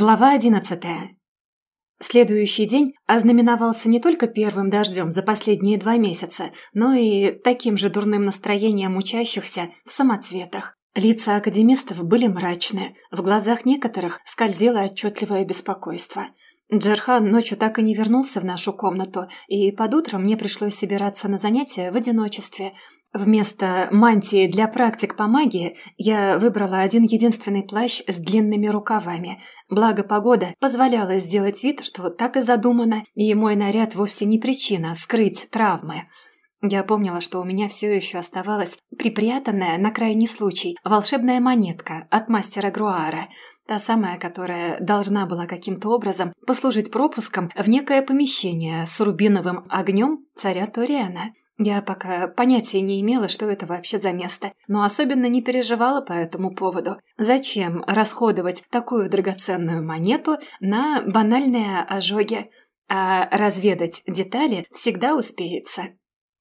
Глава одиннадцатая. Следующий день ознаменовался не только первым дождем за последние два месяца, но и таким же дурным настроением учащихся в самоцветах. Лица академистов были мрачные, в глазах некоторых скользило отчетливое беспокойство. Джерхан ночью так и не вернулся в нашу комнату, и под утро мне пришлось собираться на занятия в одиночестве – Вместо мантии для практик по магии я выбрала один единственный плащ с длинными рукавами. Благо погода позволяла сделать вид, что так и задумано, и мой наряд вовсе не причина скрыть травмы. Я помнила, что у меня все еще оставалась припрятанная на крайний случай волшебная монетка от мастера Груара, та самая, которая должна была каким-то образом послужить пропуском в некое помещение с рубиновым огнем царя Ториана. Я пока понятия не имела, что это вообще за место, но особенно не переживала по этому поводу. Зачем расходовать такую драгоценную монету на банальные ожоги? А разведать детали всегда успеется.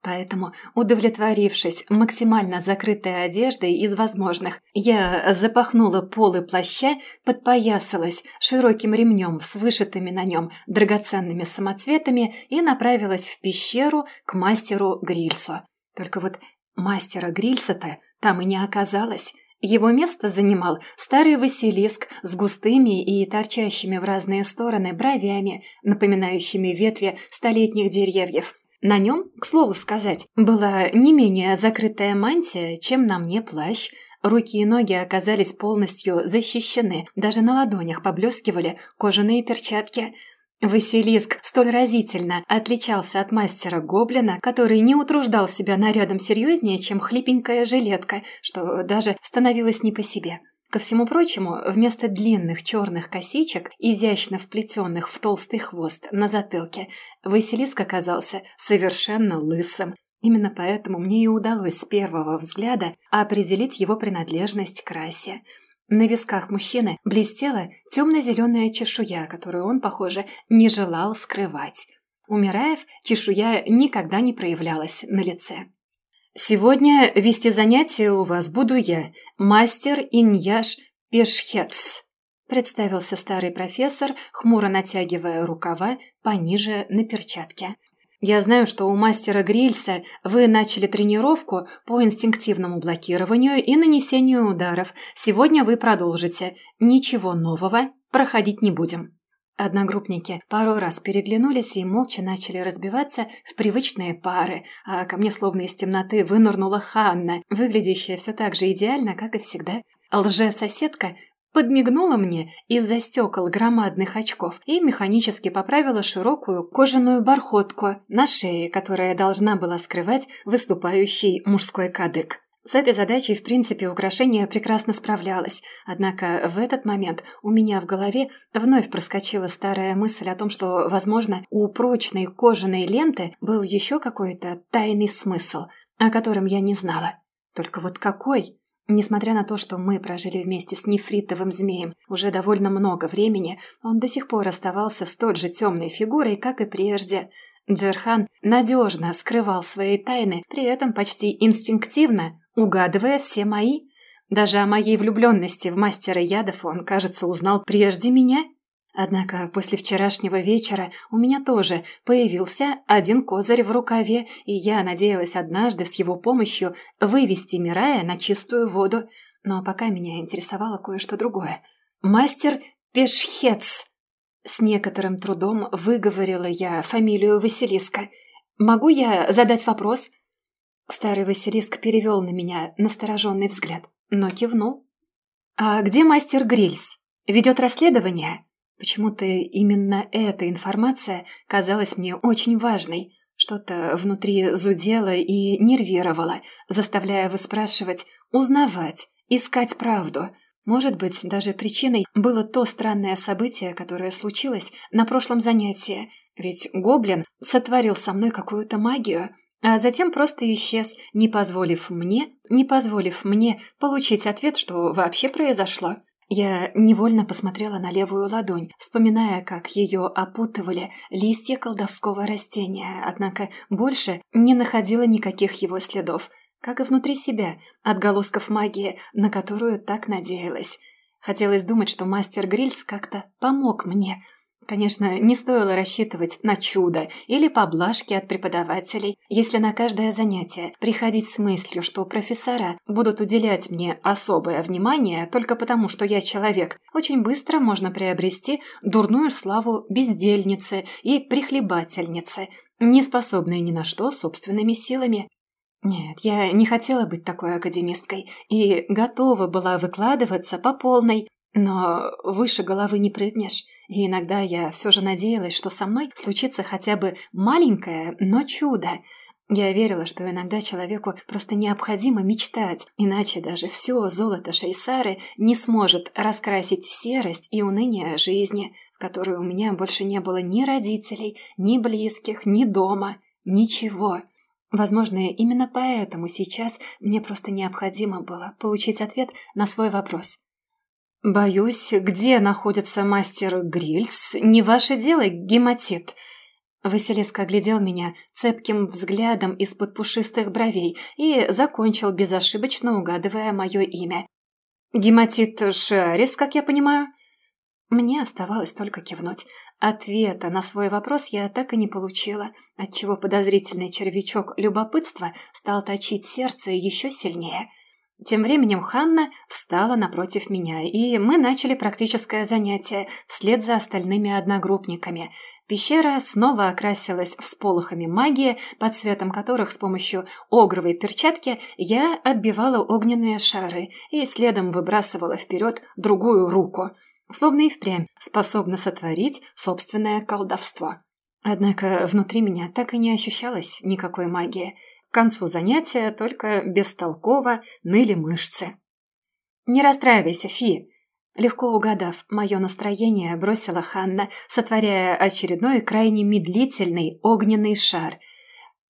Поэтому, удовлетворившись максимально закрытой одеждой из возможных, я запахнула полы плаща, подпоясалась широким ремнем с вышитыми на нем драгоценными самоцветами и направилась в пещеру к мастеру Грильсу. Только вот мастера Грильса-то там и не оказалось. Его место занимал старый Василиск с густыми и торчащими в разные стороны бровями, напоминающими ветви столетних деревьев, на нем, к слову сказать, была не менее закрытая мантия, чем на мне плащ. Руки и ноги оказались полностью защищены, даже на ладонях поблескивали кожаные перчатки. Василиск столь разительно отличался от мастера Гоблина, который не утруждал себя нарядом серьезнее, чем хлипенькая жилетка, что даже становилось не по себе. Ко всему прочему, вместо длинных черных косичек, изящно вплетенных в толстый хвост на затылке, Василиск оказался совершенно лысым. Именно поэтому мне и удалось с первого взгляда определить его принадлежность к расе. На висках мужчины блестела темно-зеленая чешуя, которую он, похоже, не желал скрывать. У Мираев чешуя никогда не проявлялась на лице. «Сегодня вести занятия у вас буду я, мастер Иньяш Пешхец», представился старый профессор, хмуро натягивая рукава пониже на перчатке. «Я знаю, что у мастера Грильса вы начали тренировку по инстинктивному блокированию и нанесению ударов. Сегодня вы продолжите. Ничего нового проходить не будем». Одногруппники пару раз переглянулись и молча начали разбиваться в привычные пары, а ко мне словно из темноты вынырнула Ханна, выглядящая все так же идеально, как и всегда. Лже-соседка подмигнула мне из-за стекол громадных очков и механически поправила широкую кожаную бархотку на шее, которая должна была скрывать выступающий мужской кадык. С этой задачей, в принципе, украшение прекрасно справлялось, однако в этот момент у меня в голове вновь проскочила старая мысль о том, что, возможно, у прочной кожаной ленты был еще какой-то тайный смысл, о котором я не знала. Только вот какой? Несмотря на то, что мы прожили вместе с нефритовым змеем уже довольно много времени, он до сих пор оставался столь же темной фигурой, как и прежде. Джерхан надежно скрывал свои тайны, при этом почти инстинктивно угадывая все мои. Даже о моей влюбленности в мастера ядов он, кажется, узнал прежде меня. Однако после вчерашнего вечера у меня тоже появился один козырь в рукаве, и я надеялась однажды с его помощью вывести Мирая на чистую воду. Но пока меня интересовало кое-что другое. «Мастер Пешхец!» С некоторым трудом выговорила я фамилию Василиска. «Могу я задать вопрос?» Старый Василиск перевел на меня настороженный взгляд, но кивнул. «А где мастер Грильс? Ведет расследование?» Почему-то именно эта информация казалась мне очень важной. Что-то внутри зудело и нервировало, заставляя выспрашивать, узнавать, искать правду. Может быть, даже причиной было то странное событие, которое случилось на прошлом занятии. Ведь гоблин сотворил со мной какую-то магию – а затем просто исчез, не позволив мне, не позволив мне получить ответ, что вообще произошло. Я невольно посмотрела на левую ладонь, вспоминая, как ее опутывали листья колдовского растения, однако больше не находила никаких его следов, как и внутри себя, отголосков магии, на которую так надеялась. Хотелось думать, что мастер Грильс как-то помог мне – Конечно, не стоило рассчитывать на чудо или поблажки от преподавателей, если на каждое занятие приходить с мыслью, что профессора будут уделять мне особое внимание только потому, что я человек, очень быстро можно приобрести дурную славу бездельницы и прихлебательницы, не способной ни на что собственными силами. Нет, я не хотела быть такой академисткой и готова была выкладываться по полной, но выше головы не прыгнешь. И иногда я все же надеялась, что со мной случится хотя бы маленькое, но чудо. Я верила, что иногда человеку просто необходимо мечтать, иначе даже все золото Шейсары не сможет раскрасить серость и уныние жизни, в которой у меня больше не было ни родителей, ни близких, ни дома, ничего. Возможно, именно поэтому сейчас мне просто необходимо было получить ответ на свой вопрос. «Боюсь, где находится мастер Грильс, не ваше дело, гематит». Василиска оглядел меня цепким взглядом из-под пушистых бровей и закончил, безошибочно угадывая мое имя. «Гематит Шиарис, как я понимаю?» Мне оставалось только кивнуть. Ответа на свой вопрос я так и не получила, отчего подозрительный червячок любопытства стал точить сердце еще сильнее. Тем временем Ханна встала напротив меня, и мы начали практическое занятие вслед за остальными одногруппниками. Пещера снова окрасилась всполохами магии, под цветом которых с помощью огровой перчатки я отбивала огненные шары и следом выбрасывала вперед другую руку, словно и впрямь способна сотворить собственное колдовство. Однако внутри меня так и не ощущалось никакой магии – к концу занятия только бестолково ныли мышцы. «Не расстраивайся, Фи!» Легко угадав мое настроение, бросила Ханна, сотворяя очередной крайне медлительный огненный шар.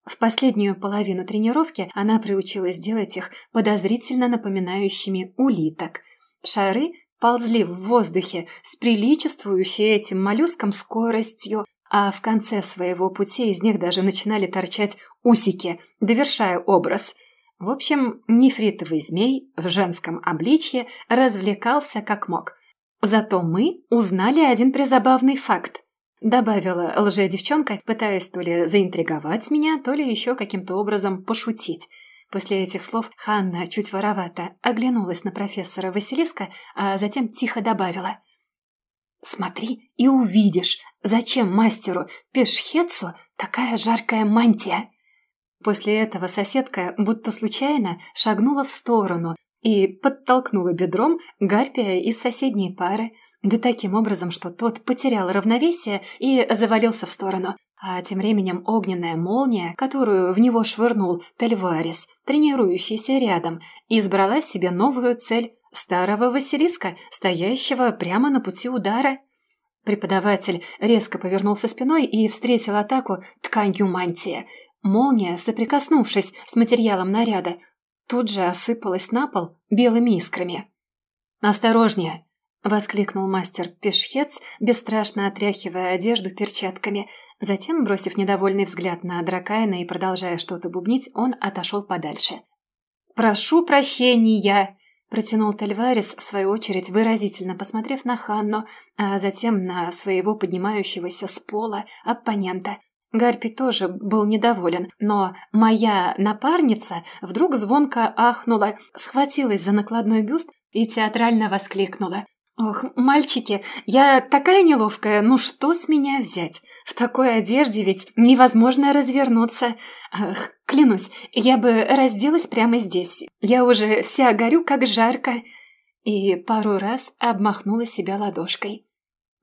В последнюю половину тренировки она приучилась делать их подозрительно напоминающими улиток. Шары ползли в воздухе с приличествующей этим моллюском скоростью, а в конце своего пути из них даже начинали торчать усики, довершая образ. В общем, нефритовый змей в женском обличье развлекался как мог. Зато мы узнали один призабавный факт. Добавила лже-девчонка, пытаясь то ли заинтриговать меня, то ли еще каким-то образом пошутить. После этих слов Ханна чуть воровато оглянулась на профессора Василиска, а затем тихо добавила. «Смотри и увидишь, Зачем мастеру Пешхетсу такая жаркая мантия? После этого соседка будто случайно шагнула в сторону и подтолкнула бедром гарпия из соседней пары, да таким образом, что тот потерял равновесие и завалился в сторону. А тем временем огненная молния, которую в него швырнул Тельварис, тренирующийся рядом, избрала себе новую цель – старого Василиска, стоящего прямо на пути удара – Преподаватель резко повернулся спиной и встретил атаку тканью мантии. Молния, соприкоснувшись с материалом наряда, тут же осыпалась на пол белыми искрами. «Осторожнее!» — воскликнул мастер Пешхец, бесстрашно отряхивая одежду перчатками. Затем, бросив недовольный взгляд на Дракайна и продолжая что-то бубнить, он отошел подальше. «Прошу прощения!» Протянул Тальварис, в свою очередь, выразительно посмотрев на Ханну, а затем на своего поднимающегося с пола оппонента. Гарпи тоже был недоволен, но моя напарница вдруг звонко ахнула, схватилась за накладной бюст и театрально воскликнула. «Ох, мальчики, я такая неловкая, ну что с меня взять? В такой одежде ведь невозможно развернуться. Ах, клянусь, я бы разделась прямо здесь. Я уже вся горю, как жарко». И пару раз обмахнула себя ладошкой.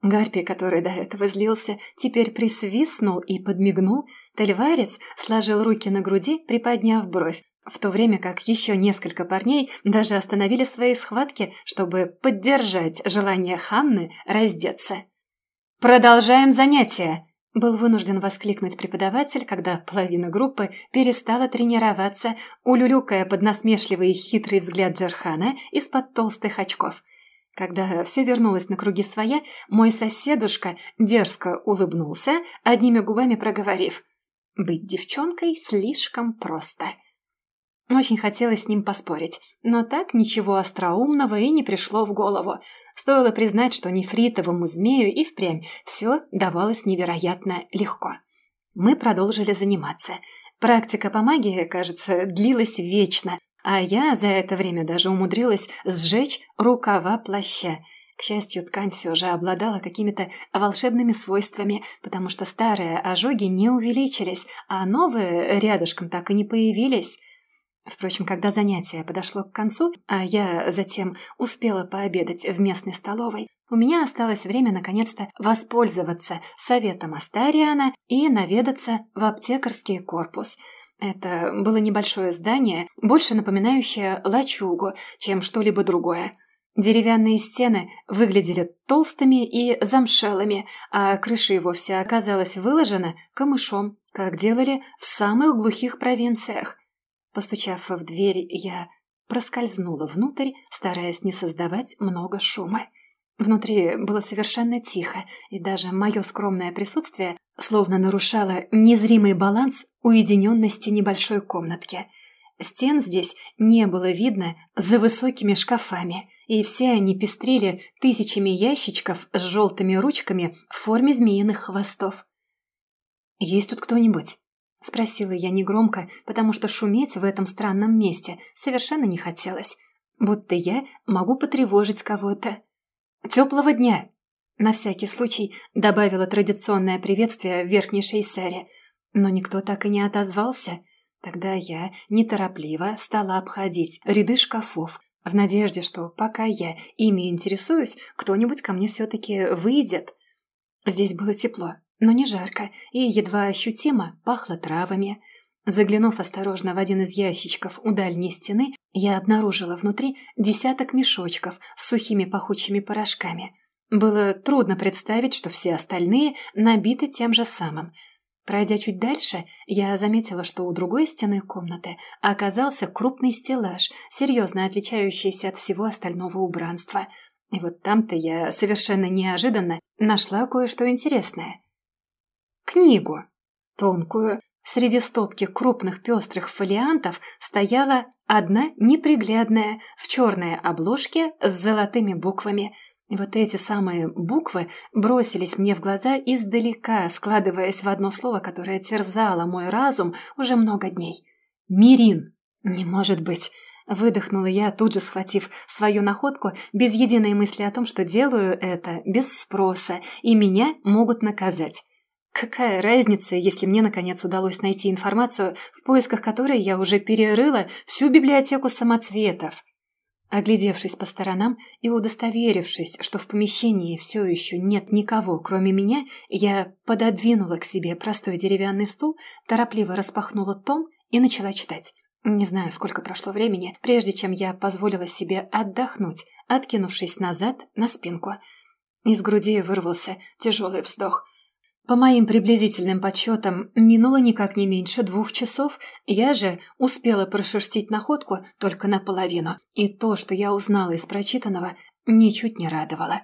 Гарпи, который до этого злился, теперь присвистнул и подмигнул. Тальварец сложил руки на груди, приподняв бровь, в то время как еще несколько парней даже остановили свои схватки, чтобы поддержать желание Ханны раздеться. «Продолжаем занятия!» Был вынужден воскликнуть преподаватель, когда половина группы перестала тренироваться, улюлюкая под насмешливый и хитрый взгляд Джерхана из-под толстых очков. Когда все вернулось на круги своя, мой соседушка дерзко улыбнулся, одними губами проговорив «Быть девчонкой слишком просто». Очень хотелось с ним поспорить, но так ничего остроумного и не пришло в голову. Стоило признать, что нефритовому змею и впрямь все давалось невероятно легко. Мы продолжили заниматься. Практика по магии, кажется, длилась вечно, а я за это время даже умудрилась сжечь рукава плаща. К счастью, ткань все же обладала какими-то волшебными свойствами, потому что старые ожоги не увеличились, а новые рядышком так и не появились. Впрочем, когда занятие подошло к концу, а я затем успела пообедать в местной столовой, у меня осталось время наконец-то воспользоваться советом Астариана и наведаться в аптекарский корпус. Это было небольшое здание, больше напоминающее лачугу, чем что-либо другое. Деревянные стены выглядели толстыми и замшелыми, а крыша и вовсе оказалась выложена камышом, как делали в самых глухих провинциях. Постучав в дверь, я проскользнула внутрь, стараясь не создавать много шума. Внутри было совершенно тихо, и даже мое скромное присутствие словно нарушало незримый баланс уединенности небольшой комнатки. Стен здесь не было видно за высокими шкафами, и все они пестрили тысячами ящичков с желтыми ручками в форме змеиных хвостов. «Есть тут кто-нибудь?» — спросила я негромко, потому что шуметь в этом странном месте совершенно не хотелось. Будто я могу потревожить кого-то. «Теплого дня!» На всякий случай добавила традиционное приветствие в верхней шейсере. Но никто так и не отозвался. Тогда я неторопливо стала обходить ряды шкафов, в надежде, что пока я ими интересуюсь, кто-нибудь ко мне все-таки выйдет. Здесь было тепло, но не жарко, и едва ощутимо пахло травами. Заглянув осторожно в один из ящичков у дальней стены, я обнаружила внутри десяток мешочков с сухими пахучими порошками. Было трудно представить, что все остальные набиты тем же самым. Пройдя чуть дальше, я заметила, что у другой стены комнаты оказался крупный стеллаж, серьезно отличающийся от всего остального убранства. И вот там-то я совершенно неожиданно нашла кое-что интересное – Книгу. Тонкую. Среди стопки крупных пестрых фолиантов стояла одна неприглядная в черной обложке с золотыми буквами. Вот эти самые буквы бросились мне в глаза издалека, складываясь в одно слово, которое терзало мой разум уже много дней. «Мирин!» «Не может быть!» Выдохнула я, тут же схватив свою находку, без единой мысли о том, что делаю это без спроса, и меня могут наказать. Какая разница, если мне наконец удалось найти информацию, в поисках которой я уже перерыла всю библиотеку самоцветов? Оглядевшись по сторонам и удостоверившись, что в помещении все еще нет никого, кроме меня, я пододвинула к себе простой деревянный стул, торопливо распахнула том и начала читать. Не знаю, сколько прошло времени, прежде чем я позволила себе отдохнуть, откинувшись назад на спинку. Из груди вырвался тяжелый вздох – по моим приблизительным подсчетам, минуло никак не меньше двух часов, я же успела прошерстить находку только наполовину, и то, что я узнала из прочитанного, ничуть не радовало.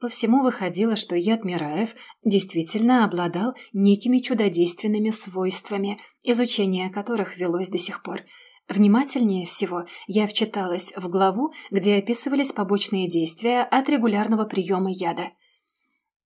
По всему выходило, что яд Мираев действительно обладал некими чудодейственными свойствами, изучение которых велось до сих пор. Внимательнее всего я вчиталась в главу, где описывались побочные действия от регулярного приема яда –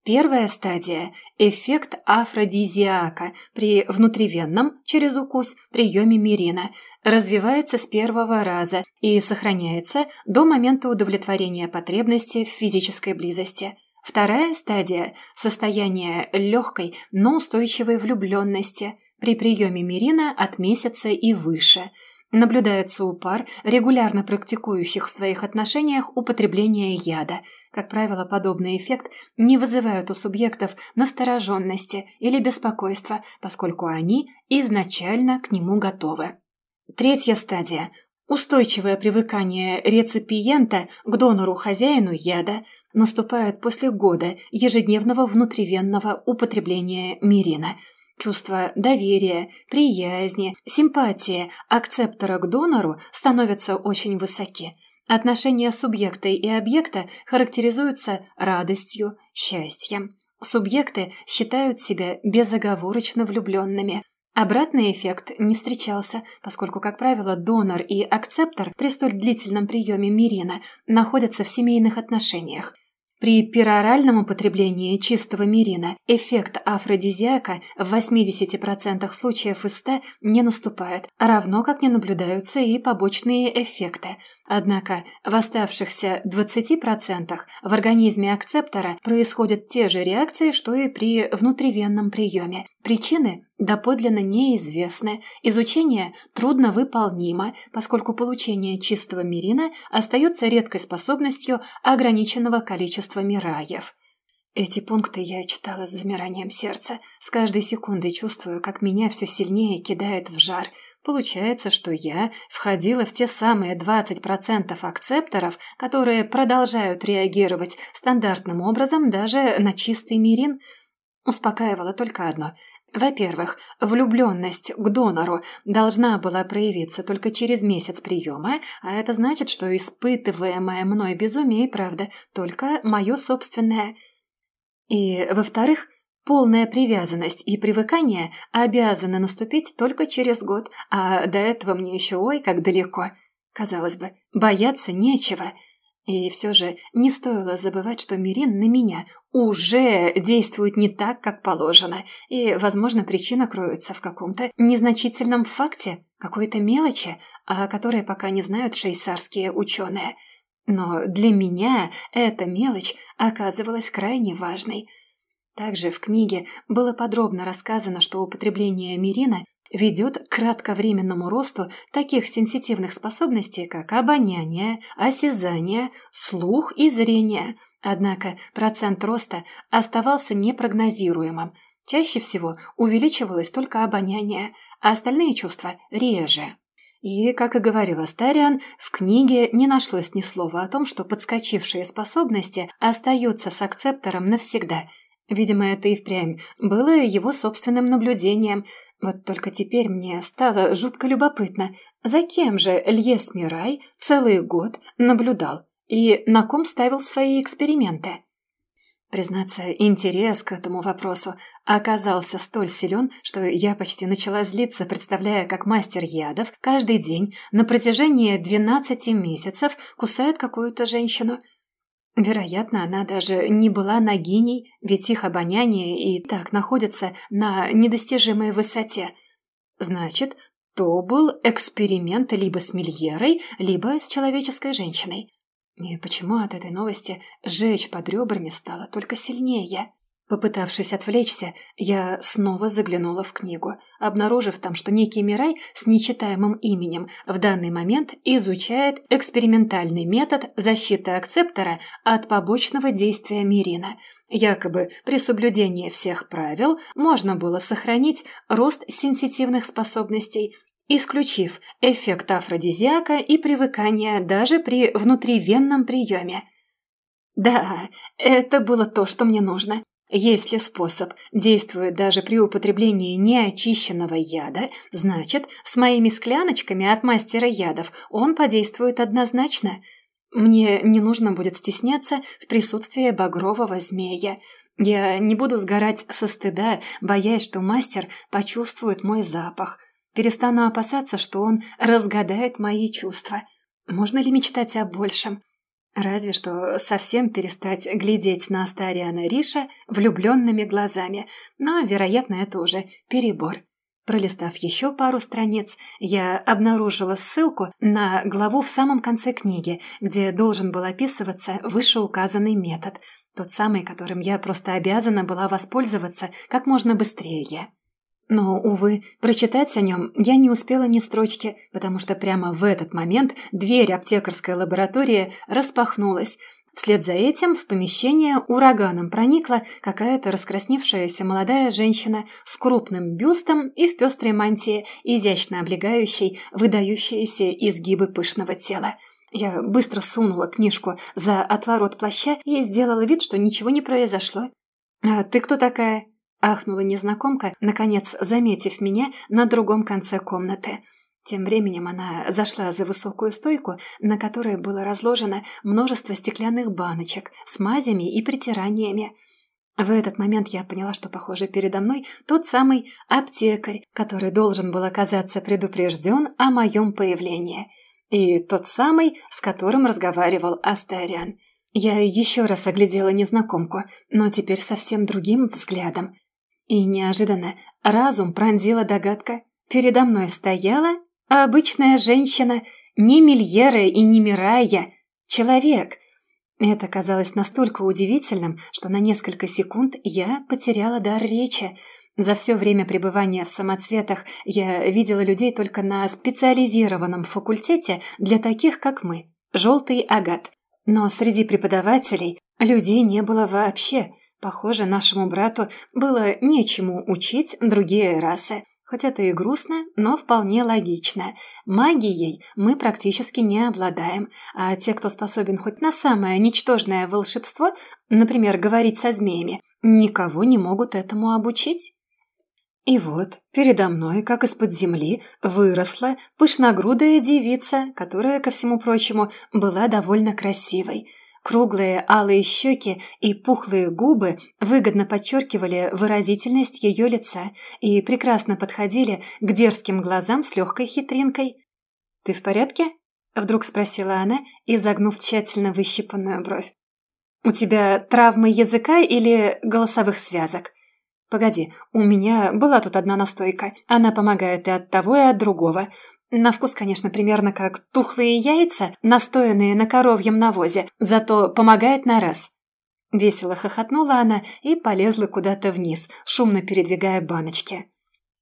Первая стадия – эффект афродизиака при внутривенном, через укус, приеме мирина, развивается с первого раза и сохраняется до момента удовлетворения потребности в физической близости. Вторая стадия – состояние легкой, но устойчивой влюбленности при приеме мирина от месяца и выше – Наблюдается у пар, регулярно практикующих в своих отношениях употребление яда. Как правило, подобный эффект не вызывает у субъектов настороженности или беспокойства, поскольку они изначально к нему готовы. Третья стадия – устойчивое привыкание реципиента к донору-хозяину яда наступает после года ежедневного внутривенного употребления мирина – Чувство доверия, приязни, симпатии акцептора к донору становятся очень высоки. Отношения субъекта и объекта характеризуются радостью, счастьем. Субъекты считают себя безоговорочно влюбленными. Обратный эффект не встречался, поскольку, как правило, донор и акцептор при столь длительном приеме мирина находятся в семейных отношениях. При пероральном употреблении чистого мирина эффект афродизиака в 80% случаев из 100 не наступает, равно как не наблюдаются и побочные эффекты. Однако в оставшихся 20% в организме акцептора происходят те же реакции, что и при внутривенном приеме. Причины доподлинно неизвестны, изучение трудновыполнимо, поскольку получение чистого мирина остается редкой способностью ограниченного количества мираев. Эти пункты я читала с замиранием сердца. С каждой секундой чувствую, как меня все сильнее кидает в жар. Получается, что я входила в те самые 20% акцепторов, которые продолжают реагировать стандартным образом даже на чистый мирин. Успокаивало только одно – во-первых, влюбленность к донору должна была проявиться только через месяц приема, а это значит, что испытываемое мной безумие и правда только мое собственное. И, во-вторых, полная привязанность и привыкание обязаны наступить только через год, а до этого мне еще ой как далеко. Казалось бы, бояться нечего – и все же не стоило забывать, что Мирин на меня уже действует не так, как положено, и, возможно, причина кроется в каком-то незначительном факте, какой-то мелочи, о которой пока не знают шейсарские ученые. Но для меня эта мелочь оказывалась крайне важной. Также в книге было подробно рассказано, что употребление мирина ведет к кратковременному росту таких сенситивных способностей, как обоняние, осязание, слух и зрение. Однако процент роста оставался непрогнозируемым. Чаще всего увеличивалось только обоняние, а остальные чувства – реже. И, как и говорила Стариан, в книге не нашлось ни слова о том, что подскочившие способности остаются с акцептором навсегда – Видимо, это и впрямь было его собственным наблюдением. Вот только теперь мне стало жутко любопытно, за кем же Льес Мирай целый год наблюдал и на ком ставил свои эксперименты. Признаться, интерес к этому вопросу оказался столь силен, что я почти начала злиться, представляя, как мастер ядов каждый день на протяжении 12 месяцев кусает какую-то женщину – Вероятно, она даже не была нагиней, ведь их обоняние и так находится на недостижимой высоте. Значит, то был эксперимент либо с Мильерой, либо с человеческой женщиной. И почему от этой новости жечь под ребрами стало только сильнее? Попытавшись отвлечься, я снова заглянула в книгу, обнаружив там, что некий Мирай с нечитаемым именем в данный момент изучает экспериментальный метод защиты акцептора от побочного действия мирина. Якобы при соблюдении всех правил можно было сохранить рост сенситивных способностей, исключив эффект афродизиака и привыкания даже при внутривенном приеме. Да, это было то, что мне нужно. Если способ действует даже при употреблении неочищенного яда, значит, с моими скляночками от мастера ядов он подействует однозначно. Мне не нужно будет стесняться в присутствии багрового змея. Я не буду сгорать со стыда, боясь, что мастер почувствует мой запах. Перестану опасаться, что он разгадает мои чувства. Можно ли мечтать о большем? Разве что совсем перестать глядеть на Астариана Риша влюбленными глазами, но, вероятно, это уже перебор. Пролистав еще пару страниц, я обнаружила ссылку на главу в самом конце книги, где должен был описываться вышеуказанный метод, тот самый, которым я просто обязана была воспользоваться как можно быстрее. Но, увы, прочитать о нем я не успела ни строчки, потому что прямо в этот момент дверь аптекарской лаборатории распахнулась. Вслед за этим в помещение ураганом проникла какая-то раскрасневшаяся молодая женщина с крупным бюстом и в пестрой мантии, изящно облегающей выдающиеся изгибы пышного тела. Я быстро сунула книжку за отворот плаща и сделала вид, что ничего не произошло. «А ты кто такая?» Ахнула незнакомка, наконец заметив меня на другом конце комнаты. Тем временем она зашла за высокую стойку, на которой было разложено множество стеклянных баночек с мазями и притираниями. В этот момент я поняла, что, похоже, передо мной тот самый аптекарь, который должен был оказаться предупрежден о моем появлении. И тот самый, с которым разговаривал Астариан. Я еще раз оглядела незнакомку, но теперь совсем другим взглядом. И неожиданно разум пронзила догадка. Передо мной стояла обычная женщина, не Мильера и не Мирая, человек. Это казалось настолько удивительным, что на несколько секунд я потеряла дар речи. За все время пребывания в самоцветах я видела людей только на специализированном факультете для таких, как мы – «Желтый агат». Но среди преподавателей людей не было вообще. Похоже, нашему брату было нечему учить другие расы. Хоть это и грустно, но вполне логично. Магией мы практически не обладаем, а те, кто способен хоть на самое ничтожное волшебство, например, говорить со змеями, никого не могут этому обучить. И вот передо мной, как из-под земли, выросла пышногрудая девица, которая, ко всему прочему, была довольно красивой – Круглые алые щеки и пухлые губы выгодно подчеркивали выразительность ее лица и прекрасно подходили к дерзким глазам с легкой хитринкой. «Ты в порядке?» — вдруг спросила она, изогнув тщательно выщипанную бровь. «У тебя травмы языка или голосовых связок?» «Погоди, у меня была тут одна настойка. Она помогает и от того, и от другого. На вкус, конечно, примерно как тухлые яйца, настоянные на коровьем навозе, зато помогает на раз. Весело хохотнула она и полезла куда-то вниз, шумно передвигая баночки.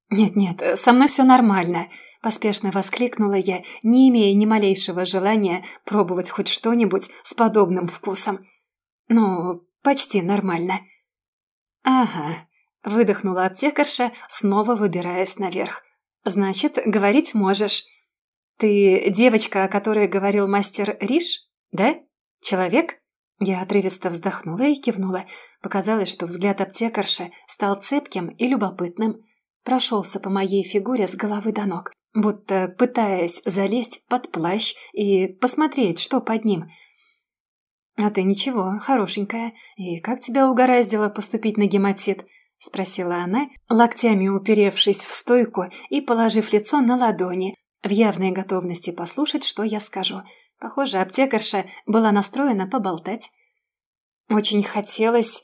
«Нет-нет, со мной все нормально», – поспешно воскликнула я, не имея ни малейшего желания пробовать хоть что-нибудь с подобным вкусом. «Ну, почти нормально». «Ага», – выдохнула аптекарша, снова выбираясь наверх. «Значит, говорить можешь. Ты девочка, о которой говорил мастер Риш, да? Человек?» Я отрывисто вздохнула и кивнула. Показалось, что взгляд аптекарши стал цепким и любопытным. Прошелся по моей фигуре с головы до ног, будто пытаясь залезть под плащ и посмотреть, что под ним. «А ты ничего, хорошенькая. И как тебя угораздило поступить на гематит?» — спросила она, локтями уперевшись в стойку и положив лицо на ладони, в явной готовности послушать, что я скажу. Похоже, аптекарша была настроена поболтать. Очень хотелось...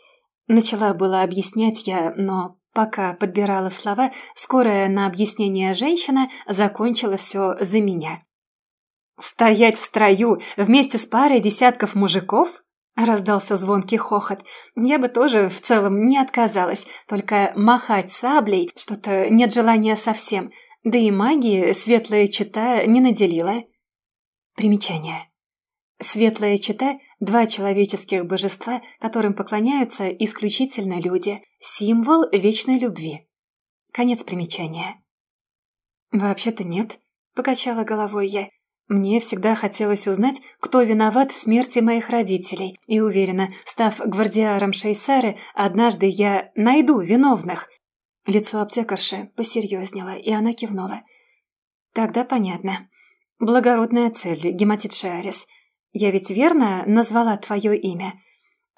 Начала было объяснять я, но пока подбирала слова, скорая на объяснение женщина закончила все за меня. «Стоять в строю вместе с парой десятков мужиков?» Раздался звонкий хохот. Я бы тоже в целом не отказалась, только махать саблей что-то нет желания совсем. Да и магии светлая чита не наделила. Примечание. Светлая чита – два человеческих божества, которым поклоняются исключительно люди. Символ вечной любви. Конец примечания. «Вообще-то нет», – покачала головой я. Мне всегда хотелось узнать, кто виноват в смерти моих родителей, и уверена, став гвардиаром Шейсары, однажды я найду виновных. Лицо аптекарши посерьезнело, и она кивнула. Тогда понятно. Благородная цель, гематит Шиарис. Я ведь верно назвала твое имя?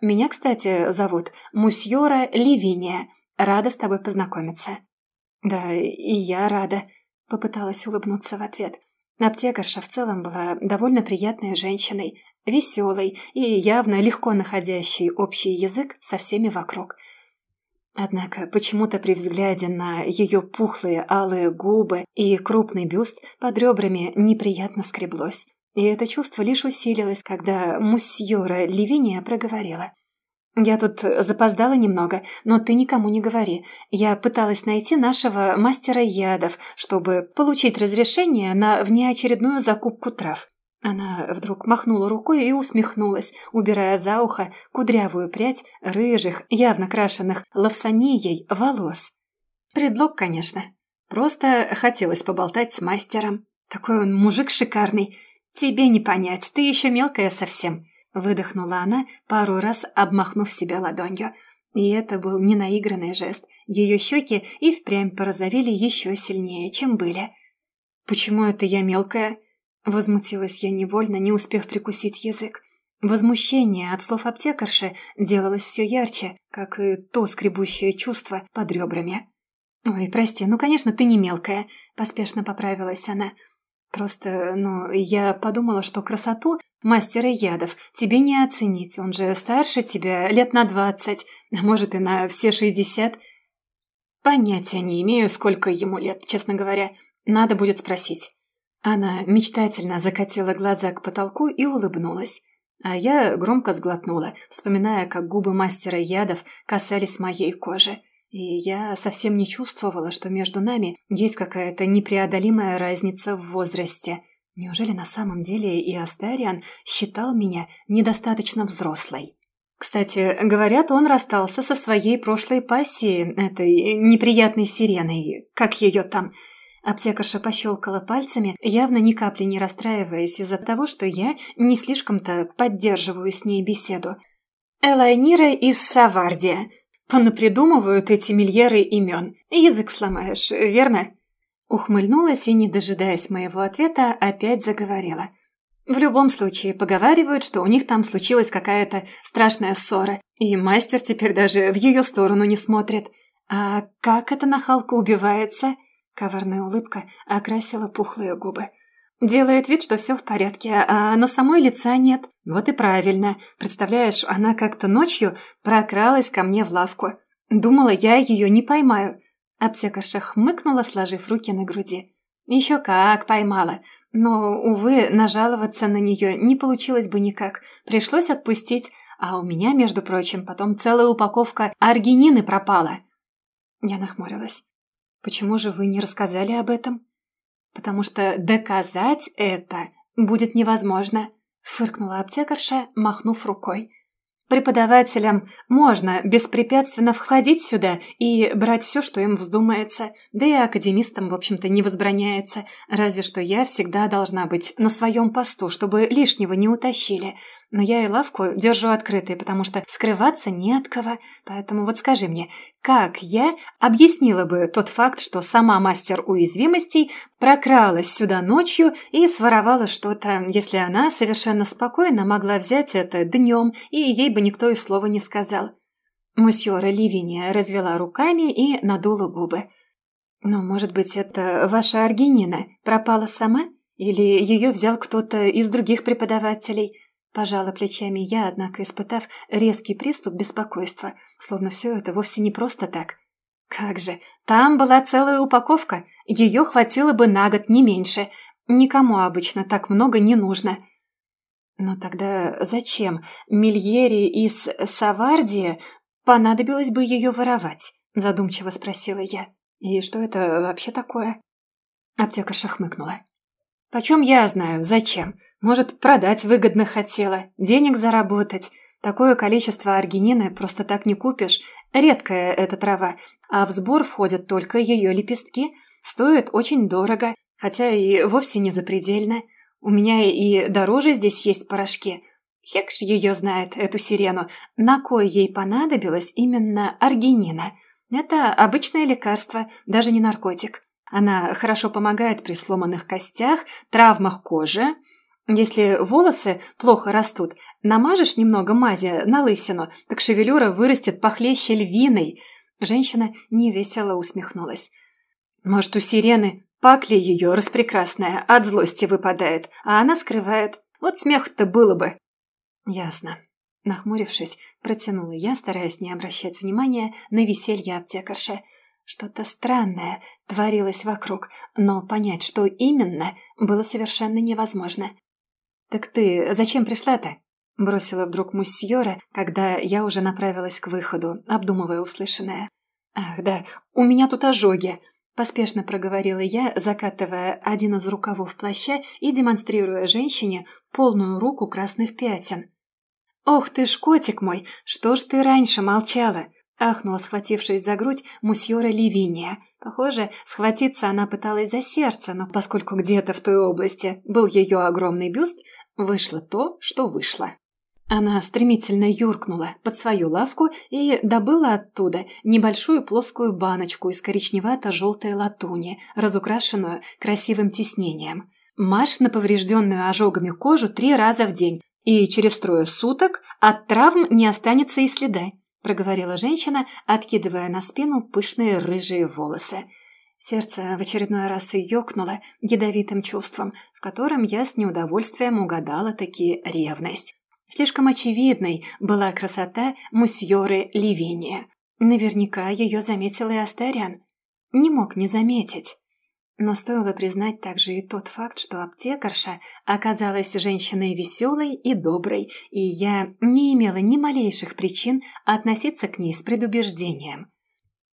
Меня, кстати, зовут Мусьора Ливиния. Рада с тобой познакомиться. Да, и я рада, попыталась улыбнуться в ответ. Аптекарша в целом была довольно приятной женщиной, веселой и явно легко находящей общий язык со всеми вокруг. Однако почему-то при взгляде на ее пухлые алые губы и крупный бюст под ребрами неприятно скреблось. И это чувство лишь усилилось, когда муссьора Ливиния проговорила. «Я тут запоздала немного, но ты никому не говори. Я пыталась найти нашего мастера ядов, чтобы получить разрешение на внеочередную закупку трав». Она вдруг махнула рукой и усмехнулась, убирая за ухо кудрявую прядь рыжих, явно крашенных лавсанией волос. Предлог, конечно. Просто хотелось поболтать с мастером. Такой он мужик шикарный. Тебе не понять, ты еще мелкая совсем. Выдохнула она, пару раз обмахнув себя ладонью. И это был не наигранный жест. Ее щеки и впрямь порозовели еще сильнее, чем были. «Почему это я мелкая?» Возмутилась я невольно, не успев прикусить язык. Возмущение от слов аптекарши делалось все ярче, как и то скребущее чувство под ребрами. «Ой, прости, ну, конечно, ты не мелкая», — поспешно поправилась она. «Просто, ну, я подумала, что красоту мастера ядов тебе не оценить. Он же старше тебя лет на двадцать, а может и на все шестьдесят. Понятия не имею, сколько ему лет, честно говоря. Надо будет спросить». Она мечтательно закатила глаза к потолку и улыбнулась. А я громко сглотнула, вспоминая, как губы мастера ядов касались моей кожи. И я совсем не чувствовала, что между нами есть какая-то непреодолимая разница в возрасте. Неужели на самом деле и Астариан считал меня недостаточно взрослой? Кстати, говорят, он расстался со своей прошлой пассией, этой неприятной сиреной, как ее там. Аптекарша пощелкала пальцами, явно ни капли не расстраиваясь из-за того, что я не слишком-то поддерживаю с ней беседу. Элайнира из Савардия – Понапридумывают эти мильеры имен. Язык сломаешь, верно?» Ухмыльнулась и, не дожидаясь моего ответа, опять заговорила. В любом случае, поговаривают, что у них там случилась какая-то страшная ссора, и мастер теперь даже в ее сторону не смотрит. А как эта нахалка убивается? Коварная улыбка окрасила пухлые губы. Делает вид, что все в порядке, а на самой лица нет. Вот и правильно. Представляешь, она как-то ночью прокралась ко мне в лавку. Думала, я ее не поймаю. Аптекарша хмыкнула, сложив руки на груди. Еще как поймала. Но, увы, нажаловаться на нее не получилось бы никак. Пришлось отпустить. А у меня, между прочим, потом целая упаковка аргинины пропала. Я нахмурилась. «Почему же вы не рассказали об этом?» Потому что доказать это будет невозможно», — фыркнула аптекарша, махнув рукой. Преподавателям можно беспрепятственно входить сюда и брать все, что им вздумается, да и академистам, в общем-то, не возбраняется, разве что я всегда должна быть на своем посту, чтобы лишнего не утащили. Но я и лавку держу открытой, потому что скрываться не от кого. Поэтому вот скажи мне, как я объяснила бы тот факт, что сама мастер уязвимостей прокралась сюда ночью и своровала что-то, если она совершенно спокойно могла взять это днем, и ей бы никто и слова не сказал. Мусьора Ливиния развела руками и надула губы. «Ну, может быть, это ваша Аргинина пропала сама? Или ее взял кто-то из других преподавателей?» Пожала плечами я, однако испытав резкий приступ беспокойства, словно все это вовсе не просто так. Как же, там была целая упаковка, ее хватило бы на год, не меньше. Никому обычно так много не нужно. Но тогда зачем Мильери из Савардии понадобилось бы ее воровать? Задумчиво спросила я. И что это вообще такое? Аптекарша хмыкнула. «Почем я знаю, зачем? Может, продать выгодно хотела, денег заработать. Такое количество аргинины просто так не купишь. Редкая эта трава, а в сбор входят только ее лепестки. Стоит очень дорого, хотя и вовсе не запредельно. У меня и дороже здесь есть порошки. Хекш ее знает, эту сирену. На кой ей понадобилось именно аргинина? Это обычное лекарство, даже не наркотик. Она хорошо помогает при сломанных костях, травмах кожи, если волосы плохо растут, намажешь немного мази на лысину, так шевелюра вырастет похлеще львиной. Женщина невесело усмехнулась. Может, у сирены пакли ее распрекрасная от злости выпадает, а она скрывает. Вот смех-то было бы. Ясно. Нахмурившись, протянула я, стараясь не обращать внимания на веселье аптекарши. Что-то странное творилось вокруг, но понять, что именно, было совершенно невозможно. «Так ты зачем пришла-то?» Бросила вдруг муссьора, когда я уже направилась к выходу, обдумывая услышанное. «Ах, да, у меня тут ожоги!» Поспешно проговорила я, закатывая один из рукавов плаща и демонстрируя женщине полную руку красных пятен. «Ох ты ж, котик мой, что ж ты раньше молчала?» Ахнула, схватившись за грудь, мусьора Ливиния. Похоже, схватиться она пыталась за сердце, но поскольку где-то в той области был ее огромный бюст, вышло то, что вышло. Она стремительно юркнула под свою лавку и добыла оттуда небольшую плоскую баночку из коричневато-желтой латуни, разукрашенную красивым тиснением. Маш на поврежденную ожогами кожу три раза в день. и через трое суток от травм не останется и следа», проговорила женщина, откидывая на спину пышные рыжие волосы. Сердце в очередной раз ёкнуло ядовитым чувством, в котором я с неудовольствием угадала таки ревность. Слишком очевидной была красота мусьоры Ливения. Наверняка ее заметил и Астериан. Не мог не заметить. Но стоило признать также и тот факт, что аптекарша оказалась женщиной веселой и доброй, и я не имела ни малейших причин относиться к ней с предубеждением.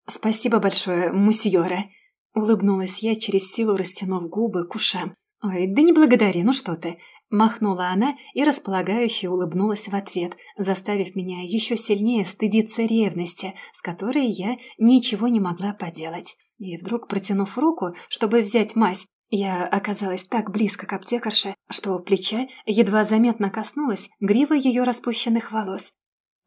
«Спасибо большое, мусьора», — улыбнулась я через силу, растянув губы к ушам. «Ой, да не благодари, ну что ты!» Махнула она и располагающе улыбнулась в ответ, заставив меня еще сильнее стыдиться ревности, с которой я ничего не могла поделать. И вдруг, протянув руку, чтобы взять мазь, я оказалась так близко к аптекарше, что плеча едва заметно коснулась грива ее распущенных волос.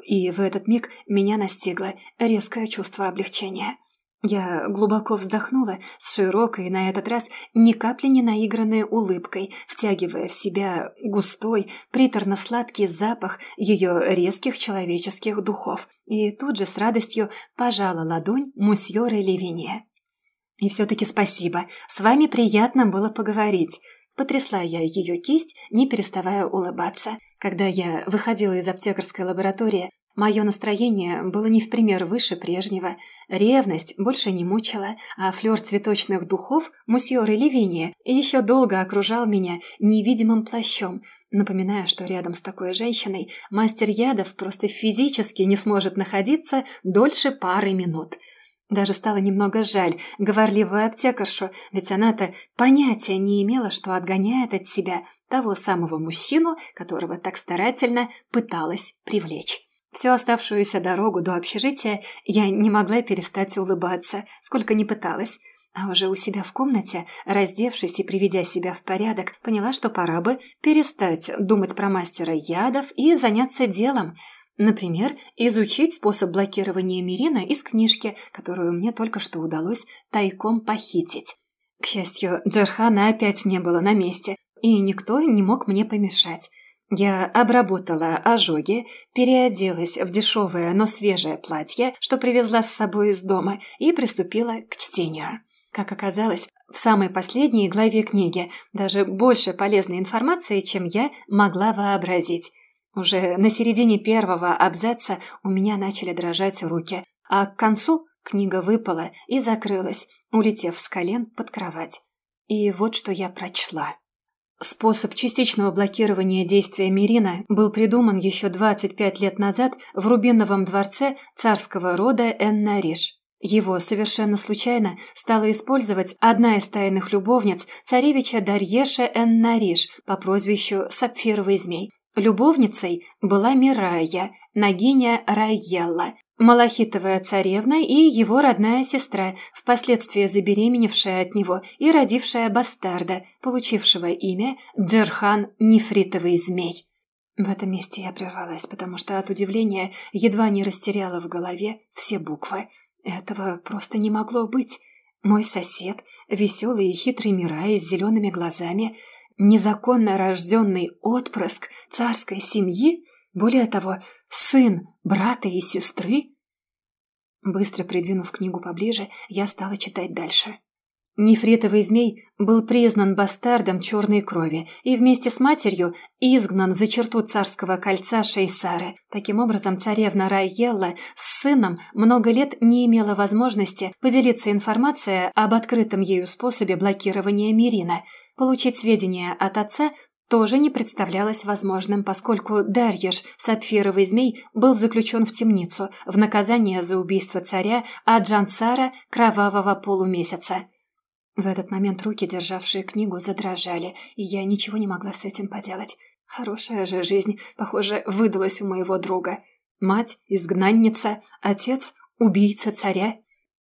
И в этот миг меня настигло резкое чувство облегчения. Я глубоко вздохнула с широкой, на этот раз ни капли не наигранной улыбкой, втягивая в себя густой, приторно-сладкий запах ее резких человеческих духов, и тут же с радостью пожала ладонь мусьора Левиния. «И все-таки спасибо, с вами приятно было поговорить», Потрясла я ее кисть, не переставая улыбаться. Когда я выходила из аптекарской лаборатории, Мое настроение было не в пример выше прежнего. Ревность больше не мучила, а флёр цветочных духов мусьёры Левиния еще долго окружал меня невидимым плащом, напоминая, что рядом с такой женщиной мастер ядов просто физически не сможет находиться дольше пары минут. Даже стало немного жаль говорливую аптекаршу, ведь она-то понятия не имела, что отгоняет от себя того самого мужчину, которого так старательно пыталась привлечь. Всю оставшуюся дорогу до общежития я не могла перестать улыбаться, сколько ни пыталась. А уже у себя в комнате, раздевшись и приведя себя в порядок, поняла, что пора бы перестать думать про мастера ядов и заняться делом. Например, изучить способ блокирования Мирина из книжки, которую мне только что удалось тайком похитить. К счастью, Джархана опять не было на месте, и никто не мог мне помешать. Я обработала ожоги, переоделась в дешевое, но свежее платье, что привезла с собой из дома, и приступила к чтению. Как оказалось, в самой последней главе книги даже больше полезной информации, чем я могла вообразить. Уже на середине первого абзаца у меня начали дрожать руки, а к концу книга выпала и закрылась, улетев с колен под кровать. И вот что я прочла. Способ частичного блокирования действия Мирина был придуман еще 25 лет назад в Рубиновом дворце царского рода Эннариш. Его совершенно случайно стала использовать одна из тайных любовниц царевича Дарьеша Эннариш по прозвищу Сапфировый змей. Любовницей была Мирая, нагиня Райелла, Малахитовая царевна и его родная сестра, впоследствии забеременевшая от него и родившая бастарда, получившего имя Джерхан Нефритовый змей. В этом месте я прервалась, потому что от удивления едва не растеряла в голове все буквы. Этого просто не могло быть. Мой сосед, веселый и хитрый Мирай с зелеными глазами, незаконно рожденный отпрыск царской семьи, более того, сын брата и сестры? Быстро придвинув книгу поближе, я стала читать дальше. Нефритовый змей был признан бастардом черной крови и вместе с матерью изгнан за черту царского кольца Шейсары. Таким образом, царевна Райелла с сыном много лет не имела возможности поделиться информацией об открытом ею способе блокирования Мирина. Получить сведения от отца тоже не представлялось возможным, поскольку Дарьеш, сапфировый змей, был заключен в темницу в наказание за убийство царя, а Джансара – кровавого полумесяца. В этот момент руки, державшие книгу, задрожали, и я ничего не могла с этим поделать. Хорошая же жизнь, похоже, выдалась у моего друга. Мать – изгнанница, отец – убийца царя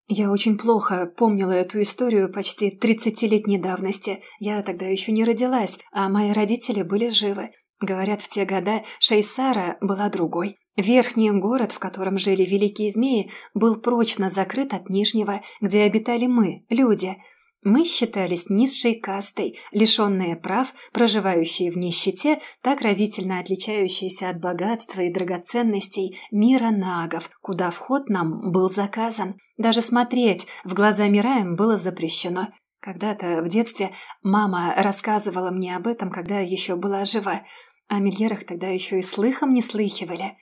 я очень плохо помнила эту историю почти тридцатилетней давности. Я тогда еще не родилась, а мои родители были живы. Говорят, в те года Шейсара была другой. Верхний город, в котором жили великие змеи, был прочно закрыт от нижнего, где обитали мы, люди. Мы считались низшей кастой, лишенные прав, проживающие в нищете, так разительно отличающиеся от богатства и драгоценностей мира нагов, куда вход нам был заказан. Даже смотреть в глаза Мираем было запрещено. Когда-то в детстве мама рассказывала мне об этом, когда еще была жива. О мильерах тогда еще и слыхом не слыхивали.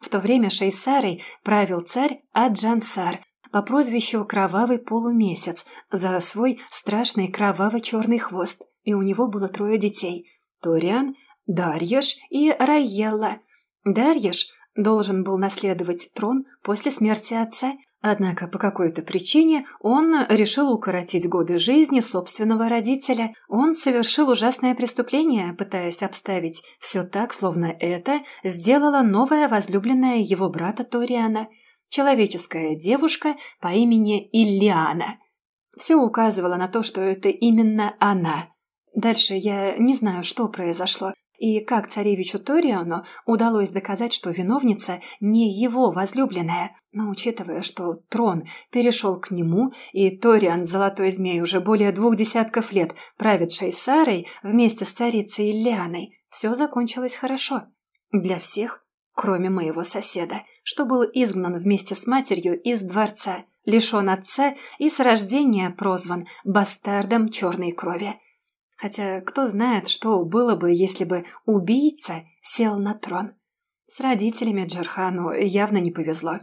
В то время Шейсарой правил царь Аджансар, по прозвищу Кровавый Полумесяц за свой страшный кроваво-черный хвост, и у него было трое детей – Ториан, Дарьеш и Райелла. Дарьеш должен был наследовать трон после смерти отца, однако по какой-то причине он решил укоротить годы жизни собственного родителя. Он совершил ужасное преступление, пытаясь обставить все так, словно это сделала новая возлюбленная его брата Ториана – человеческая девушка по имени Ильяна. Все указывало на то, что это именно она. Дальше я не знаю, что произошло, и как царевичу Ториану удалось доказать, что виновница не его возлюбленная. Но учитывая, что трон перешел к нему, и Ториан, золотой змей, уже более двух десятков лет правит Шейсарой вместе с царицей Ильяной, все закончилось хорошо. Для всех кроме моего соседа, что был изгнан вместе с матерью из дворца, лишен отца и с рождения прозван бастардом черной крови. Хотя кто знает, что было бы, если бы убийца сел на трон. С родителями Джархану явно не повезло.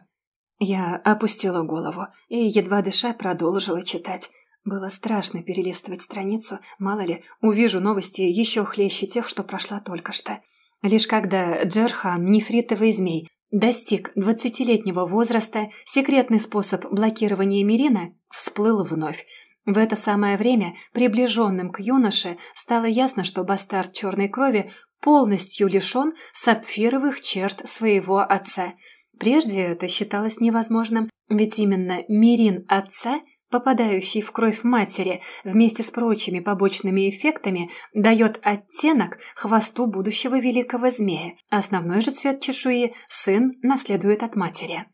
Я опустила голову и, едва дыша, продолжила читать. Было страшно перелистывать страницу, мало ли, увижу новости еще хлеще тех, что прошла только что. Лишь когда Джерхан, нефритовый змей, достиг двадцатилетнего возраста, секретный способ блокирования Мирина всплыл вновь. В это самое время приближенным к юноше стало ясно, что бастард черной крови полностью лишен сапфировых черт своего отца. Прежде это считалось невозможным, ведь именно Мирин отца – попадающий в кровь матери вместе с прочими побочными эффектами, дает оттенок хвосту будущего великого змея. Основной же цвет чешуи сын наследует от матери.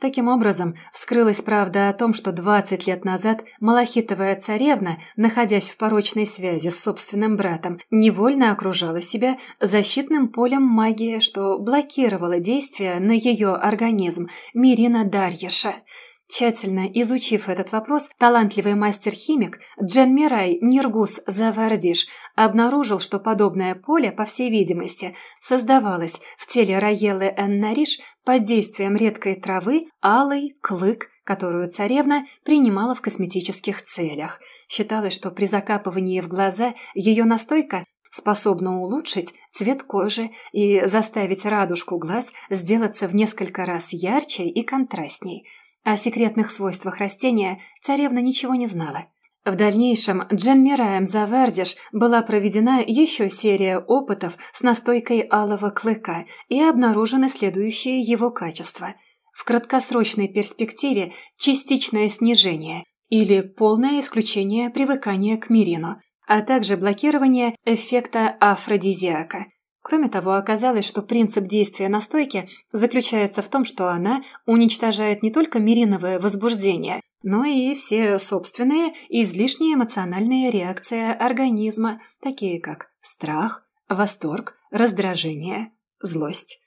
Таким образом, вскрылась правда о том, что 20 лет назад малахитовая царевна, находясь в порочной связи с собственным братом, невольно окружала себя защитным полем магии, что блокировало действие на ее организм Мирина Дарьеша – Тщательно изучив этот вопрос, талантливый мастер-химик Джен Мирай Ниргус Завардиш обнаружил, что подобное поле, по всей видимости, создавалось в теле Раелы Эннариш под действием редкой травы алый клык, которую царевна принимала в косметических целях. Считалось, что при закапывании в глаза ее настойка способна улучшить цвет кожи и заставить радужку глаз сделаться в несколько раз ярче и контрастней – о секретных свойствах растения царевна ничего не знала. В дальнейшем Джен Мираем Завердиш была проведена еще серия опытов с настойкой алого клыка и обнаружены следующие его качества. В краткосрочной перспективе частичное снижение или полное исключение привыкания к мирину, а также блокирование эффекта афродизиака – Кроме того, оказалось, что принцип действия настойки заключается в том, что она уничтожает не только мириновое возбуждение, но и все собственные излишние эмоциональные реакции организма, такие как страх, восторг, раздражение, злость.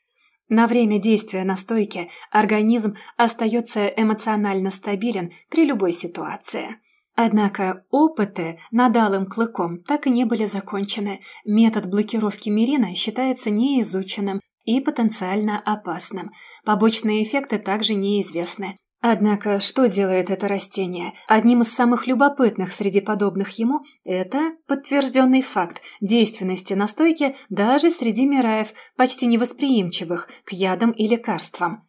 На время действия настойки организм остается эмоционально стабилен при любой ситуации – Однако опыты над алым клыком так и не были закончены. Метод блокировки мирина считается неизученным и потенциально опасным. Побочные эффекты также неизвестны. Однако, что делает это растение? Одним из самых любопытных среди подобных ему – это подтвержденный факт действенности настойки даже среди мираев, почти невосприимчивых к ядам и лекарствам.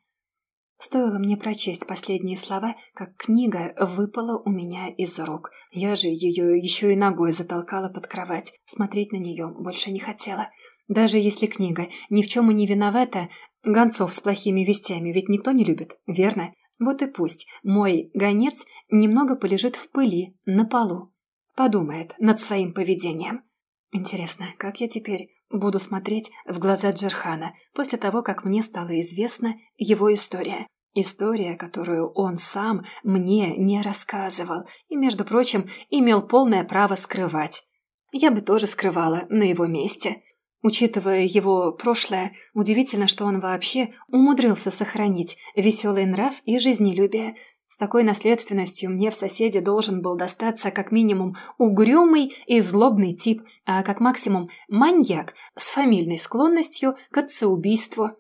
Стоило мне прочесть последние слова, как книга выпала у меня из рук. Я же ее еще и ногой затолкала под кровать. Смотреть на нее больше не хотела. Даже если книга ни в чем и не виновата, гонцов с плохими вестями ведь никто не любит, верно? Вот и пусть мой гонец немного полежит в пыли на полу. Подумает над своим поведением. Интересно, как я теперь буду смотреть в глаза Джерхана после того, как мне стала известна его история? История, которую он сам мне не рассказывал и, между прочим, имел полное право скрывать. Я бы тоже скрывала на его месте. Учитывая его прошлое, удивительно, что он вообще умудрился сохранить веселый нрав и жизнелюбие. С такой наследственностью мне в соседе должен был достаться как минимум угрюмый и злобный тип, а как максимум маньяк с фамильной склонностью к отцеубийству.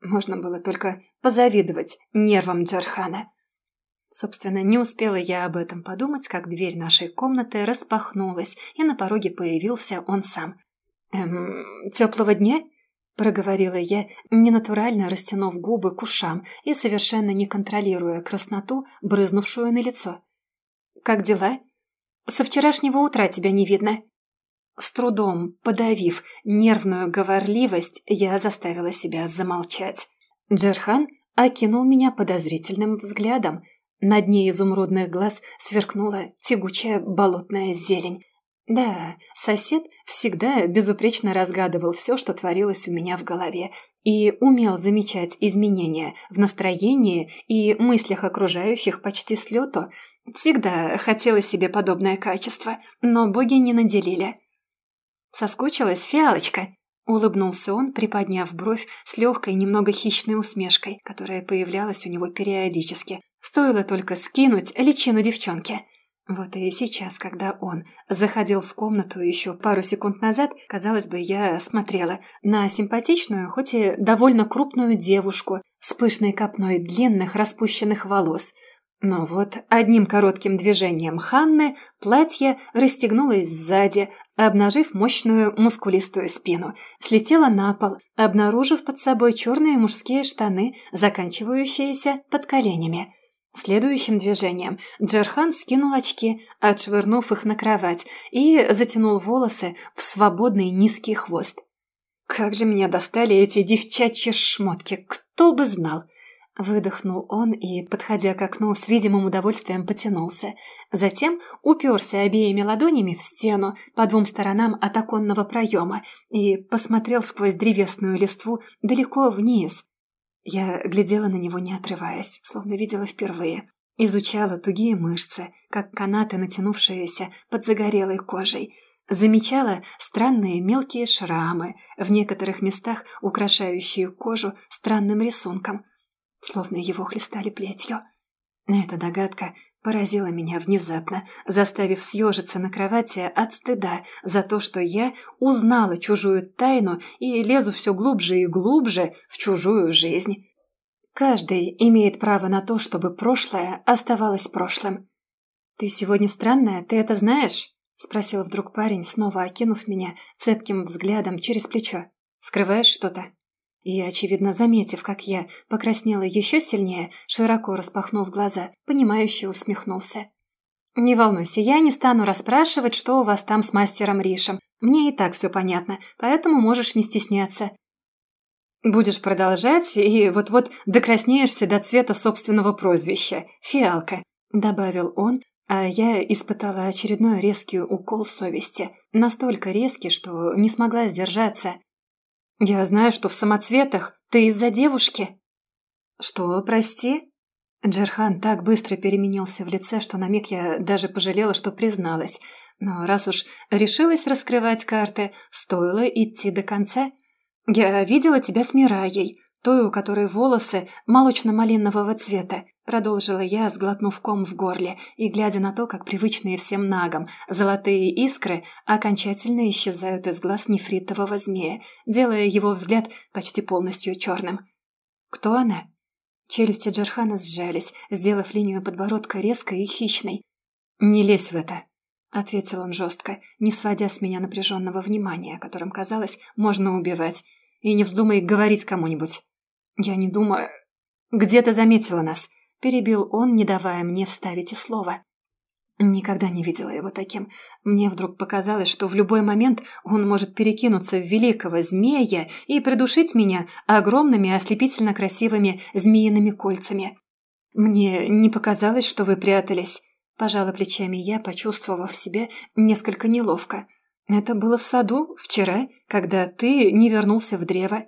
Можно было только позавидовать нервам Джархана. Собственно, не успела я об этом подумать, как дверь нашей комнаты распахнулась, и на пороге появился он сам. «Эм, теплого дня?» – проговорила я, ненатурально растянув губы к ушам и совершенно не контролируя красноту, брызнувшую на лицо. «Как дела? Со вчерашнего утра тебя не видно». С трудом, подавив нервную говорливость, я заставила себя замолчать. Джерхан окинул меня подозрительным взглядом. На дне изумрудных глаз сверкнула тягучая болотная зелень. Да, сосед всегда безупречно разгадывал все, что творилось у меня в голове, и умел замечать изменения в настроении и мыслях окружающих почти с лету. Всегда хотела себе подобное качество, но боги не наделили. «Соскучилась, фиалочка?» — улыбнулся он, приподняв бровь с легкой, немного хищной усмешкой, которая появлялась у него периодически. Стоило только скинуть личину девчонки — вот и сейчас, когда он заходил в комнату еще пару секунд назад, казалось бы, я смотрела на симпатичную, хоть и довольно крупную девушку с пышной копной длинных распущенных волос. Но вот одним коротким движением Ханны платье расстегнулось сзади, обнажив мощную мускулистую спину, слетело на пол, обнаружив под собой черные мужские штаны, заканчивающиеся под коленями – Следующим движением Джерхан скинул очки, отшвырнув их на кровать, и затянул волосы в свободный низкий хвост. «Как же меня достали эти девчачьи шмотки, кто бы знал!» Выдохнул он и, подходя к окну, с видимым удовольствием потянулся. Затем уперся обеими ладонями в стену по двум сторонам от оконного проема и посмотрел сквозь древесную листву далеко вниз, я глядела на него, не отрываясь, словно видела впервые. Изучала тугие мышцы, как канаты, натянувшиеся под загорелой кожей. Замечала странные мелкие шрамы, в некоторых местах украшающие кожу странным рисунком, словно его хлестали плетью. Эта догадка поразила меня внезапно, заставив съежиться на кровати от стыда за то, что я узнала чужую тайну и лезу все глубже и глубже в чужую жизнь. Каждый имеет право на то, чтобы прошлое оставалось прошлым. «Ты сегодня странная, ты это знаешь?» – спросил вдруг парень, снова окинув меня цепким взглядом через плечо. «Скрываешь что-то?» И, очевидно, заметив, как я покраснела еще сильнее, широко распахнув глаза, понимающе усмехнулся. «Не волнуйся, я не стану расспрашивать, что у вас там с мастером Ришем. Мне и так все понятно, поэтому можешь не стесняться. Будешь продолжать, и вот-вот докраснеешься до цвета собственного прозвища – фиалка», – добавил он, а я испытала очередной резкий укол совести. Настолько резкий, что не смогла сдержаться – «Я знаю, что в самоцветах ты из-за девушки». «Что, прости?» Джерхан так быстро переменился в лице, что на миг я даже пожалела, что призналась. Но раз уж решилась раскрывать карты, стоило идти до конца. «Я видела тебя с Мираей той, у которой волосы молочно-малинового цвета, продолжила я, сглотнув ком в горле и глядя на то, как привычные всем нагам золотые искры окончательно исчезают из глаз нефритового змея, делая его взгляд почти полностью черным. «Кто она?» Челюсти Джархана сжались, сделав линию подбородка резкой и хищной. «Не лезь в это», — ответил он жестко, не сводя с меня напряженного внимания, которым, казалось, можно убивать. «И не вздумай говорить кому-нибудь». «Я не думаю...» «Где ты заметила нас?» – перебил он, не давая мне вставить и слова. Никогда не видела его таким. Мне вдруг показалось, что в любой момент он может перекинуться в великого змея и придушить меня огромными ослепительно красивыми змеиными кольцами. «Мне не показалось, что вы прятались», – пожала плечами я, почувствовав себя несколько неловко. «Это было в саду, вчера, когда ты не вернулся в древо.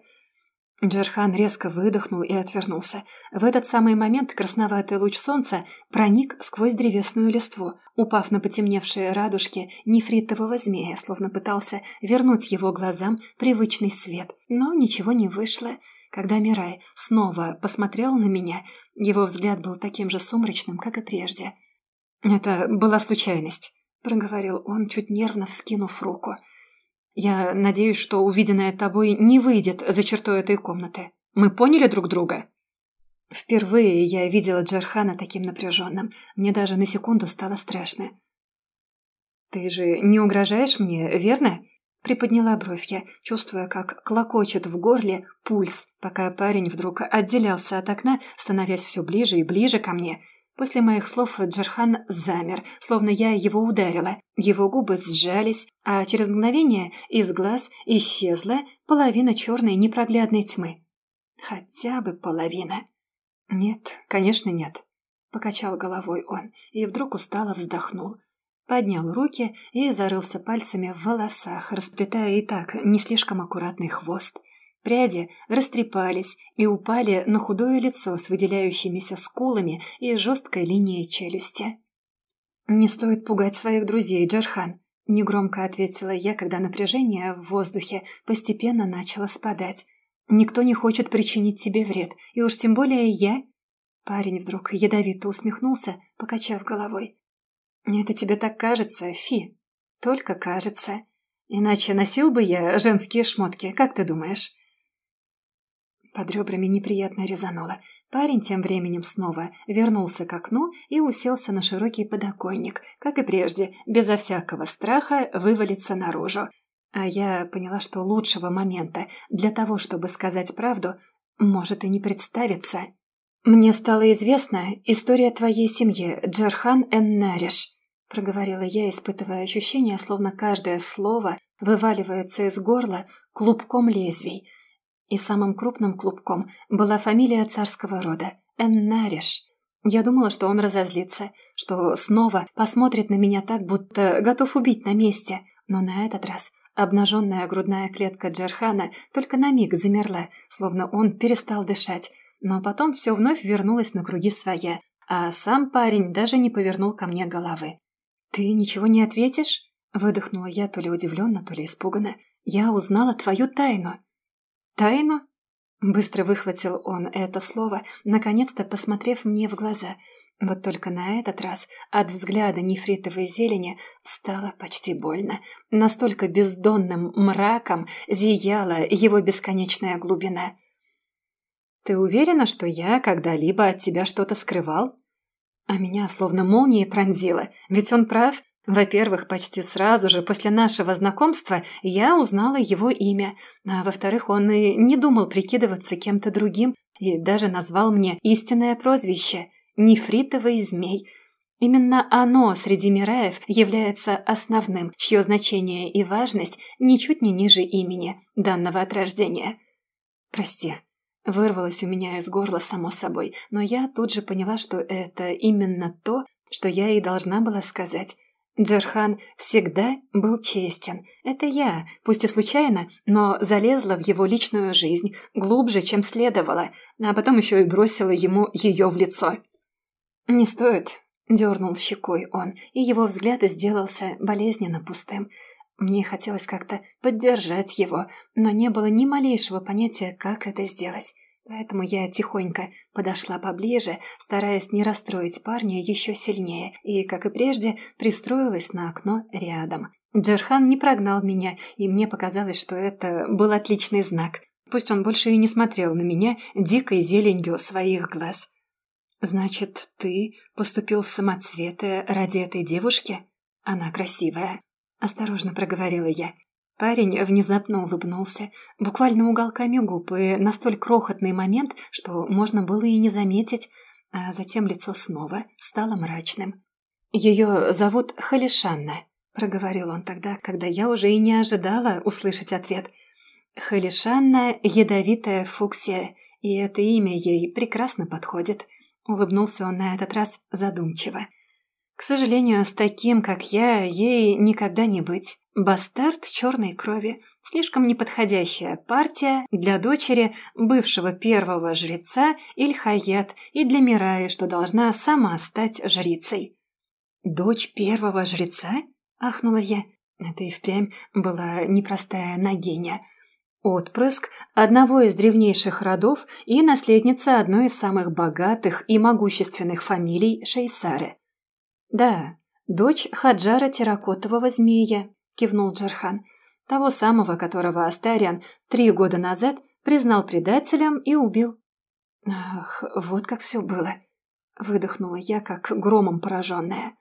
Джерхан резко выдохнул и отвернулся. В этот самый момент красноватый луч солнца проник сквозь древесную листву, упав на потемневшие радужки нефритового змея, словно пытался вернуть его глазам привычный свет. Но ничего не вышло. Когда Мирай снова посмотрел на меня, его взгляд был таким же сумрачным, как и прежде. «Это была случайность», — проговорил он, чуть нервно вскинув руку. Я надеюсь, что увиденное тобой не выйдет за чертой этой комнаты. Мы поняли друг друга?» Впервые я видела Джерхана таким напряженным. Мне даже на секунду стало страшно. «Ты же не угрожаешь мне, верно?» Приподняла бровь я, чувствуя, как клокочет в горле пульс, пока парень вдруг отделялся от окна, становясь все ближе и ближе ко мне. После моих слов Джархан замер, словно я его ударила. Его губы сжались, а через мгновение из глаз исчезла половина черной непроглядной тьмы. Хотя бы половина. Нет, конечно, нет. Покачал головой он и вдруг устало вздохнул. Поднял руки и зарылся пальцами в волосах, расплетая и так не слишком аккуратный хвост. Пряди растрепались и упали на худое лицо с выделяющимися скулами и жесткой линией челюсти. «Не стоит пугать своих друзей, Джархан», — негромко ответила я, когда напряжение в воздухе постепенно начало спадать. «Никто не хочет причинить тебе вред, и уж тем более я...» Парень вдруг ядовито усмехнулся, покачав головой. «Это тебе так кажется, Фи?» «Только кажется. Иначе носил бы я женские шмотки, как ты думаешь?» Под ребрами неприятно резануло. Парень тем временем снова вернулся к окну и уселся на широкий подоконник, как и прежде, безо всякого страха вывалиться наружу. А я поняла, что лучшего момента для того, чтобы сказать правду, может и не представиться. «Мне стало известна история твоей семьи, Джерхан Эннариш», проговорила я, испытывая ощущение, словно каждое слово вываливается из горла клубком лезвий – и самым крупным клубком была фамилия царского рода – Эннариш. Я думала, что он разозлится, что снова посмотрит на меня так, будто готов убить на месте. Но на этот раз обнаженная грудная клетка Джерхана только на миг замерла, словно он перестал дышать. Но потом все вновь вернулось на круги своя, а сам парень даже не повернул ко мне головы. «Ты ничего не ответишь?» Выдохнула я то ли удивленно, то ли испуганно. «Я узнала твою тайну». «Тайну?» Быстро выхватил он это слово, наконец-то посмотрев мне в глаза. Вот только на этот раз от взгляда нефритовой зелени стало почти больно. Настолько бездонным мраком зияла его бесконечная глубина. «Ты уверена, что я когда-либо от тебя что-то скрывал?» А меня словно молнией пронзило, ведь он прав. Во-первых, почти сразу же после нашего знакомства я узнала его имя, а во-вторых, он и не думал прикидываться кем-то другим и даже назвал мне истинное прозвище – «Нефритовый змей». Именно оно среди Мираев является основным, чье значение и важность ничуть не ниже имени, данного от рождения. «Прости», вырвалось у меня из горла само собой, но я тут же поняла, что это именно то, что я и должна была сказать – Джерхан всегда был честен. Это я, пусть и случайно, но залезла в его личную жизнь глубже, чем следовало, а потом еще и бросила ему ее в лицо. «Не стоит», — дернул щекой он, и его взгляд сделался болезненно пустым. Мне хотелось как-то поддержать его, но не было ни малейшего понятия, как это сделать. Поэтому я тихонько подошла поближе, стараясь не расстроить парня еще сильнее, и, как и прежде, пристроилась на окно рядом. Джерхан не прогнал меня, и мне показалось, что это был отличный знак. Пусть он больше и не смотрел на меня дикой зеленью своих глаз. «Значит, ты поступил в самоцветы ради этой девушки? Она красивая», — осторожно проговорила я. Парень внезапно улыбнулся, буквально уголками губ, и на столь крохотный момент, что можно было и не заметить, а затем лицо снова стало мрачным. «Ее зовут Халишанна», — проговорил он тогда, когда я уже и не ожидала услышать ответ. «Халишанна — ядовитая фуксия, и это имя ей прекрасно подходит», — улыбнулся он на этот раз задумчиво. «К сожалению, с таким, как я, ей никогда не быть. Бастард черной крови. Слишком неподходящая партия для дочери бывшего первого жреца Ильхаят и для Мираи, что должна сама стать жрицей. «Дочь первого жреца?» – ахнула я. Это и впрямь была непростая нагиня. Отпрыск одного из древнейших родов и наследница одной из самых богатых и могущественных фамилий Шейсары. «Да, дочь Хаджара Терракотового змея», – кивнул Джархан, того самого, которого Астариан три года назад признал предателем и убил. «Ах, вот как все было!» – выдохнула я, как громом пораженная.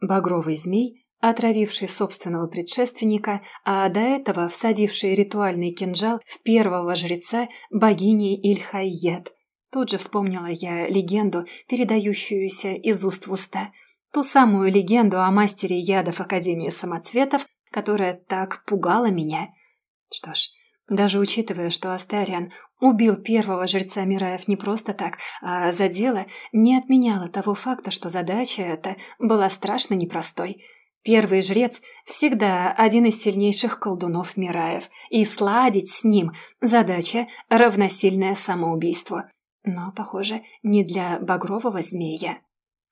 Багровый змей отравивший собственного предшественника, а до этого всадивший ритуальный кинжал в первого жреца богини Ильхайет. Тут же вспомнила я легенду, передающуюся из уст в уста. Ту самую легенду о мастере ядов Академии самоцветов, которая так пугала меня. Что ж, даже учитывая, что Астариан убил первого жреца Мираев не просто так, а за дело, не отменяло того факта, что задача эта была страшно непростой – Первый жрец всегда один из сильнейших колдунов Мираев, и сладить с ним – задача, равносильная самоубийству. Но, похоже, не для багрового змея.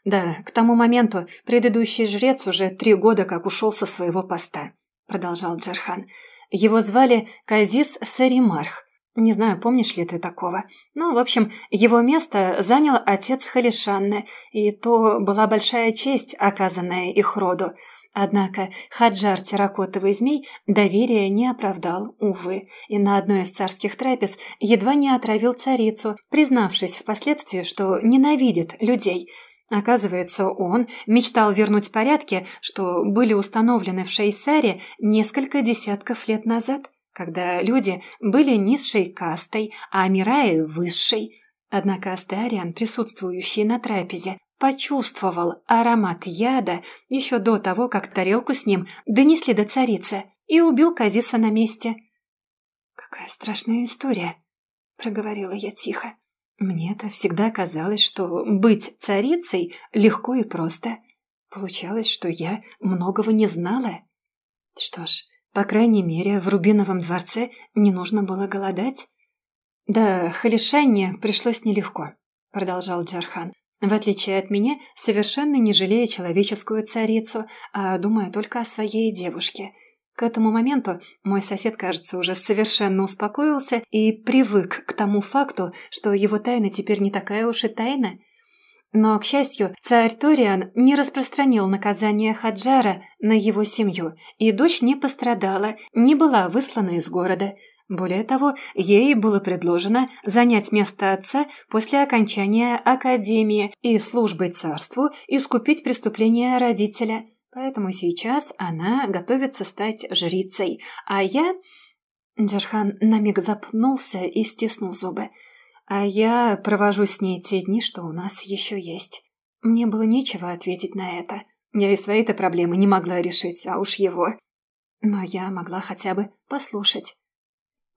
Да, к тому моменту предыдущий жрец уже три года как ушел со своего поста, продолжал Джархан. Его звали Казис Саримарх. Не знаю, помнишь ли ты такого. Ну, в общем, его место занял отец Халишанны, и то была большая честь, оказанная их роду – Однако Хаджар Терракотовый змей доверия не оправдал, увы, и на одной из царских трапез едва не отравил царицу, признавшись впоследствии, что ненавидит людей. Оказывается, он мечтал вернуть порядки, что были установлены в Шейсаре несколько десятков лет назад, когда люди были низшей кастой, а Амираи – высшей. Однако Астариан, присутствующий на трапезе, почувствовал аромат яда еще до того, как тарелку с ним донесли до царицы и убил Казиса на месте. «Какая страшная история», — проговорила я тихо. Мне-то всегда казалось, что быть царицей легко и просто. Получалось, что я многого не знала. Что ж, по крайней мере, в Рубиновом дворце не нужно было голодать. «Да, Халишанне пришлось нелегко», — продолжал Джархан в отличие от меня, совершенно не жалея человеческую царицу, а думая только о своей девушке. К этому моменту мой сосед, кажется, уже совершенно успокоился и привык к тому факту, что его тайна теперь не такая уж и тайна. Но, к счастью, царь Ториан не распространил наказание Хаджара на его семью, и дочь не пострадала, не была выслана из города – более того, ей было предложено занять место отца после окончания академии и службой царству искупить преступления родителя. Поэтому сейчас она готовится стать жрицей, а я... Джархан на миг запнулся и стиснул зубы. А я провожу с ней те дни, что у нас еще есть. Мне было нечего ответить на это. Я и свои-то проблемы не могла решить, а уж его. Но я могла хотя бы послушать.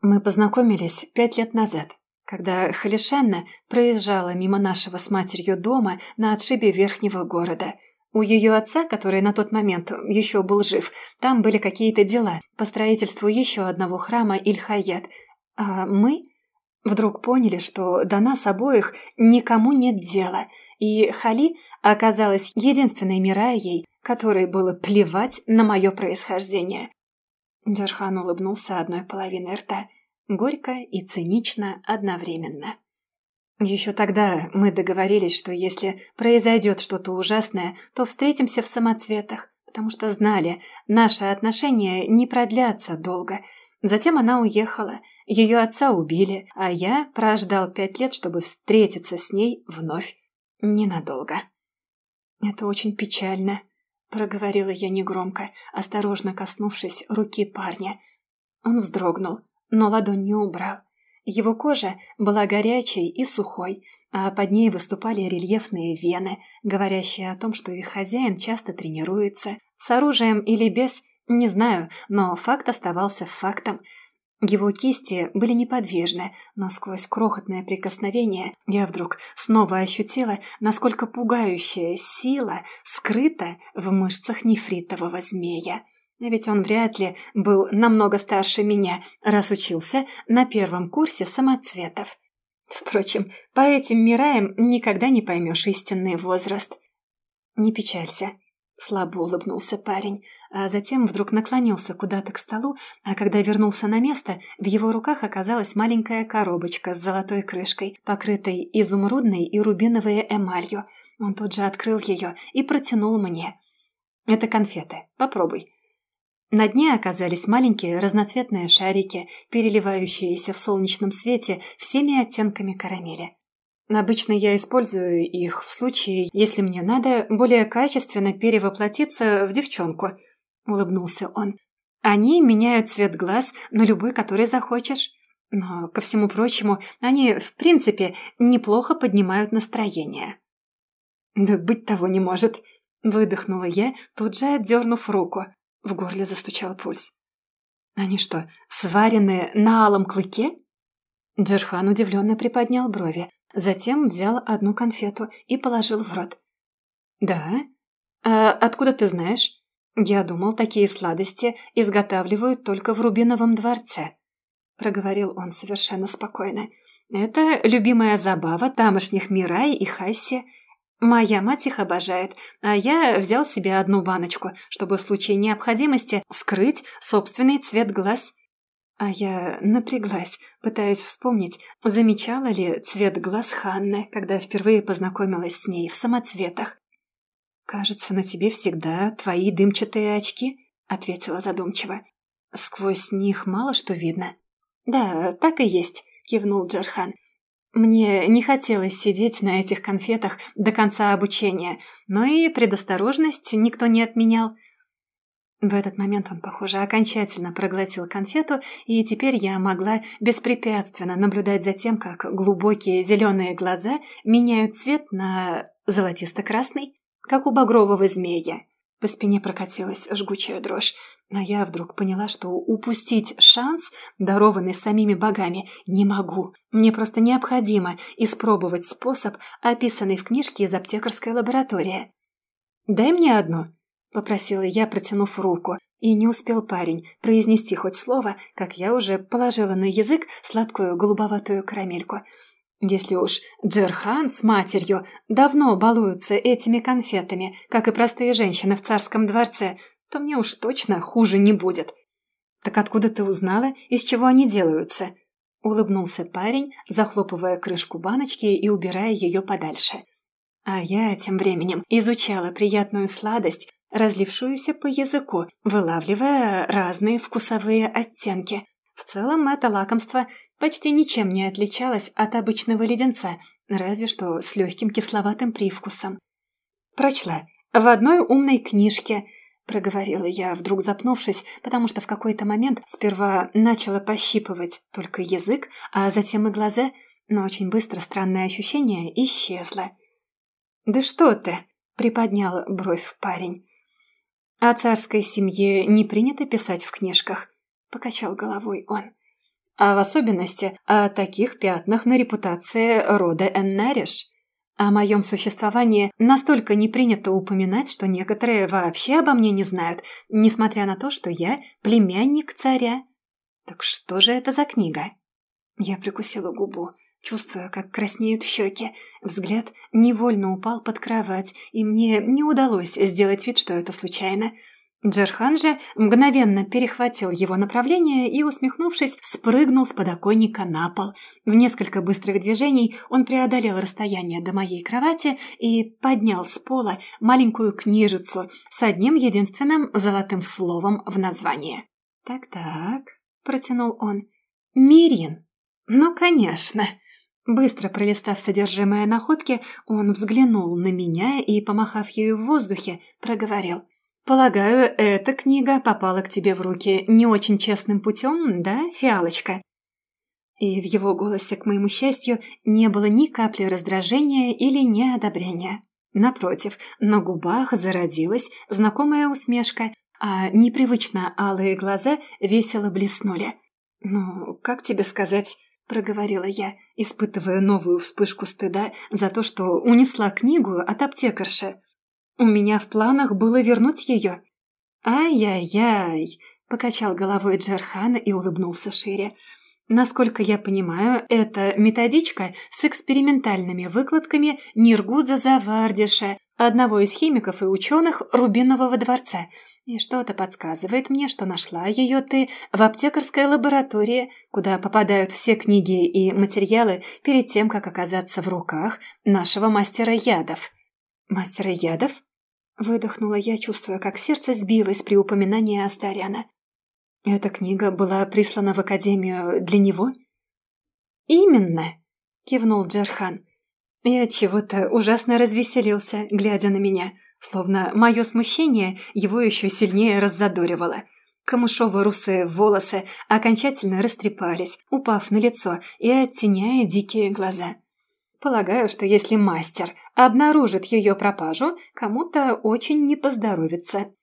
Мы познакомились пять лет назад, когда Халишанна проезжала мимо нашего с матерью дома на отшибе верхнего города. У ее отца, который на тот момент еще был жив, там были какие-то дела по строительству еще одного храма Ильхаят. А мы вдруг поняли, что до нас обоих никому нет дела, и Хали оказалась единственной Мираей, которой было плевать на мое происхождение. Джархан улыбнулся одной половиной рта, горько и цинично одновременно. Еще тогда мы договорились, что если произойдет что-то ужасное, то встретимся в самоцветах, потому что знали, наши отношения не продлятся долго. Затем она уехала, ее отца убили, а я прождал пять лет, чтобы встретиться с ней вновь. Ненадолго. Это очень печально, — проговорила я негромко, осторожно коснувшись руки парня. Он вздрогнул, но ладонь не убрал. Его кожа была горячей и сухой, а под ней выступали рельефные вены, говорящие о том, что их хозяин часто тренируется. С оружием или без, не знаю, но факт оставался фактом — его кисти были неподвижны, но сквозь крохотное прикосновение я вдруг снова ощутила, насколько пугающая сила скрыта в мышцах нефритового змея. Ведь он вряд ли был намного старше меня, раз учился на первом курсе самоцветов. Впрочем, по этим мираям никогда не поймешь истинный возраст. Не печалься, Слабо улыбнулся парень, а затем вдруг наклонился куда-то к столу, а когда вернулся на место, в его руках оказалась маленькая коробочка с золотой крышкой, покрытой изумрудной и рубиновой эмалью. Он тут же открыл ее и протянул мне. «Это конфеты. Попробуй». На дне оказались маленькие разноцветные шарики, переливающиеся в солнечном свете всеми оттенками карамели. Обычно я использую их в случае, если мне надо более качественно перевоплотиться в девчонку», — улыбнулся он. «Они меняют цвет глаз на любой, который захочешь. Но, ко всему прочему, они, в принципе, неплохо поднимают настроение». «Да быть того не может», — выдохнула я, тут же отдернув руку. В горле застучал пульс. «Они что, сваренные на алом клыке?» Джерхан удивленно приподнял брови, Затем взял одну конфету и положил в рот. «Да? А откуда ты знаешь?» «Я думал, такие сладости изготавливают только в Рубиновом дворце», — проговорил он совершенно спокойно. «Это любимая забава тамошних Мирай и Хасси. Моя мать их обожает, а я взял себе одну баночку, чтобы в случае необходимости скрыть собственный цвет глаз. А я напряглась, пытаясь вспомнить, замечала ли цвет глаз Ханны, когда впервые познакомилась с ней в самоцветах. «Кажется, на тебе всегда твои дымчатые очки», — ответила задумчиво. «Сквозь них мало что видно». «Да, так и есть», — кивнул Джархан. «Мне не хотелось сидеть на этих конфетах до конца обучения, но и предосторожность никто не отменял». В этот момент он, похоже, окончательно проглотил конфету, и теперь я могла беспрепятственно наблюдать за тем, как глубокие зеленые глаза меняют цвет на золотисто-красный, как у багрового змея. По спине прокатилась жгучая дрожь, но я вдруг поняла, что упустить шанс, дарованный самими богами, не могу. Мне просто необходимо испробовать способ, описанный в книжке из аптекарской лаборатории. «Дай мне одну», — попросила я, протянув руку. И не успел парень произнести хоть слово, как я уже положила на язык сладкую голубоватую карамельку. Если уж Джерхан с матерью давно балуются этими конфетами, как и простые женщины в царском дворце, то мне уж точно хуже не будет. «Так откуда ты узнала, из чего они делаются?» Улыбнулся парень, захлопывая крышку баночки и убирая ее подальше. А я тем временем изучала приятную сладость, разлившуюся по языку, вылавливая разные вкусовые оттенки. В целом это лакомство почти ничем не отличалось от обычного леденца, разве что с легким кисловатым привкусом. «Прочла. В одной умной книжке», — проговорила я, вдруг запнувшись, потому что в какой-то момент сперва начала пощипывать только язык, а затем и глаза, но очень быстро странное ощущение исчезло. «Да что ты!» — приподнял бровь парень. «О царской семье не принято писать в книжках», — покачал головой он. «А в особенности о таких пятнах на репутации рода Эннариш. О моем существовании настолько не принято упоминать, что некоторые вообще обо мне не знают, несмотря на то, что я племянник царя. Так что же это за книга?» Я прикусила губу чувствуя, как краснеют щеки. Взгляд невольно упал под кровать, и мне не удалось сделать вид, что это случайно. Джерхан же мгновенно перехватил его направление и, усмехнувшись, спрыгнул с подоконника на пол. В несколько быстрых движений он преодолел расстояние до моей кровати и поднял с пола маленькую книжицу с одним единственным золотым словом в названии. «Так-так», — протянул он, — «Мирин». «Ну, конечно». Быстро пролистав содержимое находки, он взглянул на меня и, помахав ею в воздухе, проговорил. «Полагаю, эта книга попала к тебе в руки не очень честным путем, да, фиалочка?» И в его голосе, к моему счастью, не было ни капли раздражения или неодобрения. Напротив, на губах зародилась знакомая усмешка, а непривычно алые глаза весело блеснули. «Ну, как тебе сказать?» — проговорила я, испытывая новую вспышку стыда за то, что унесла книгу от аптекарши. У меня в планах было вернуть ее. «Ай-яй-яй!» – покачал головой Джерхан и улыбнулся шире. Насколько я понимаю, это методичка с экспериментальными выкладками Ниргуза Завардиша, одного из химиков и ученых Рубинового дворца. И что-то подсказывает мне, что нашла ее ты в аптекарской лаборатории, куда попадают все книги и материалы перед тем, как оказаться в руках нашего мастера ядов. «Мастера ядов?» Выдохнула я, чувствуя, как сердце сбилось при упоминании Астаряна. Эта книга была прислана в Академию для него? Именно, кивнул Джархан. И от чего-то ужасно развеселился, глядя на меня, словно мое смущение его еще сильнее раззадоривало. Камышово-русые волосы окончательно растрепались, упав на лицо и оттеняя дикие глаза. Полагаю, что если мастер обнаружит ее пропажу, кому-то очень не поздоровится.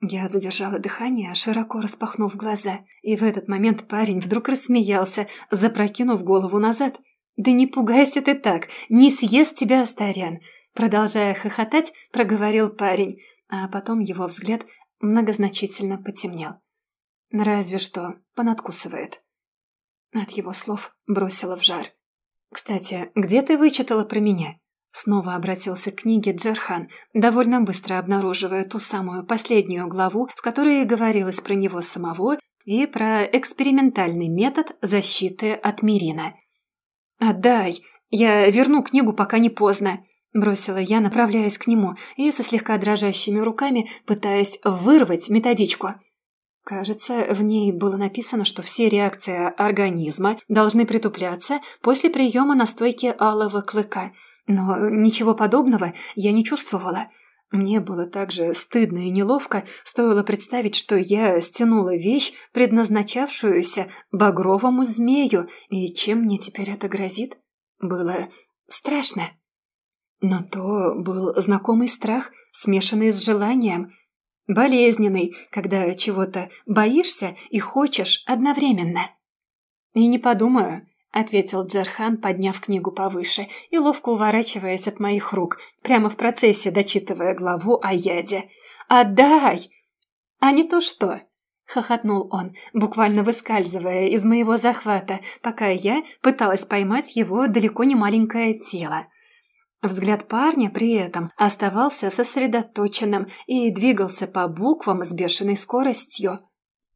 Я задержала дыхание, широко распахнув глаза, и в этот момент парень вдруг рассмеялся, запрокинув голову назад. «Да не пугайся ты так, не съест тебя Астарян!» Продолжая хохотать, проговорил парень, а потом его взгляд многозначительно потемнел. Разве что понадкусывает. От его слов бросила в жар. «Кстати, где ты вычитала про меня?» Снова обратился к книге Джерхан, довольно быстро обнаруживая ту самую последнюю главу, в которой говорилось про него самого и про экспериментальный метод защиты от Мирина. «Отдай! Я верну книгу, пока не поздно!» Бросила я, направляясь к нему и со слегка дрожащими руками пытаясь вырвать методичку. Кажется, в ней было написано, что все реакции организма должны притупляться после приема настойки алого клыка – но ничего подобного я не чувствовала. Мне было также стыдно и неловко, стоило представить, что я стянула вещь, предназначавшуюся багровому змею, и чем мне теперь это грозит? Было страшно. Но то был знакомый страх, смешанный с желанием, болезненный, когда чего-то боишься и хочешь одновременно. И не подумаю, — ответил Джерхан, подняв книгу повыше и ловко уворачиваясь от моих рук, прямо в процессе дочитывая главу о яде. «Отдай!» «А не то что!» — хохотнул он, буквально выскальзывая из моего захвата, пока я пыталась поймать его далеко не маленькое тело. Взгляд парня при этом оставался сосредоточенным и двигался по буквам с бешеной скоростью.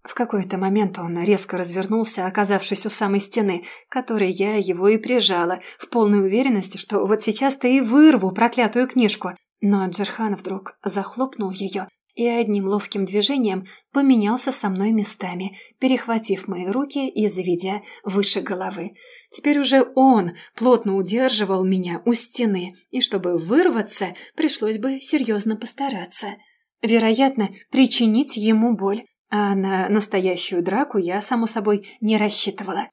В какой-то момент он резко развернулся, оказавшись у самой стены, которой я его и прижала, в полной уверенности, что вот сейчас-то и вырву проклятую книжку. Но Джерхан вдруг захлопнул ее и одним ловким движением поменялся со мной местами, перехватив мои руки и заведя выше головы. Теперь уже он плотно удерживал меня у стены, и чтобы вырваться, пришлось бы серьезно постараться. Вероятно, причинить ему боль. А на настоящую драку я, само собой, не рассчитывала.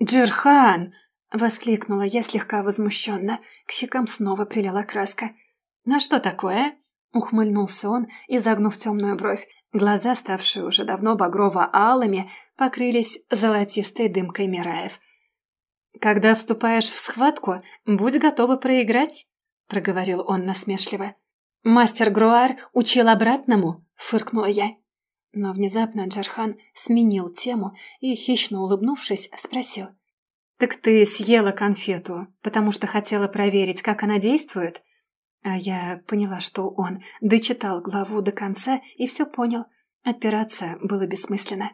«Джерхан!» — воскликнула я слегка возмущенно. К щекам снова прилила краска. «На что такое?» — ухмыльнулся он, изогнув темную бровь. Глаза, ставшие уже давно багрово-алыми, покрылись золотистой дымкой Мираев. «Когда вступаешь в схватку, будь готова проиграть», — проговорил он насмешливо. «Мастер Груар учил обратному», — фыркнула я. Но внезапно Джархан сменил тему и, хищно улыбнувшись, спросил. «Так ты съела конфету, потому что хотела проверить, как она действует?» А я поняла, что он дочитал главу до конца и все понял. Отпираться было бессмысленно.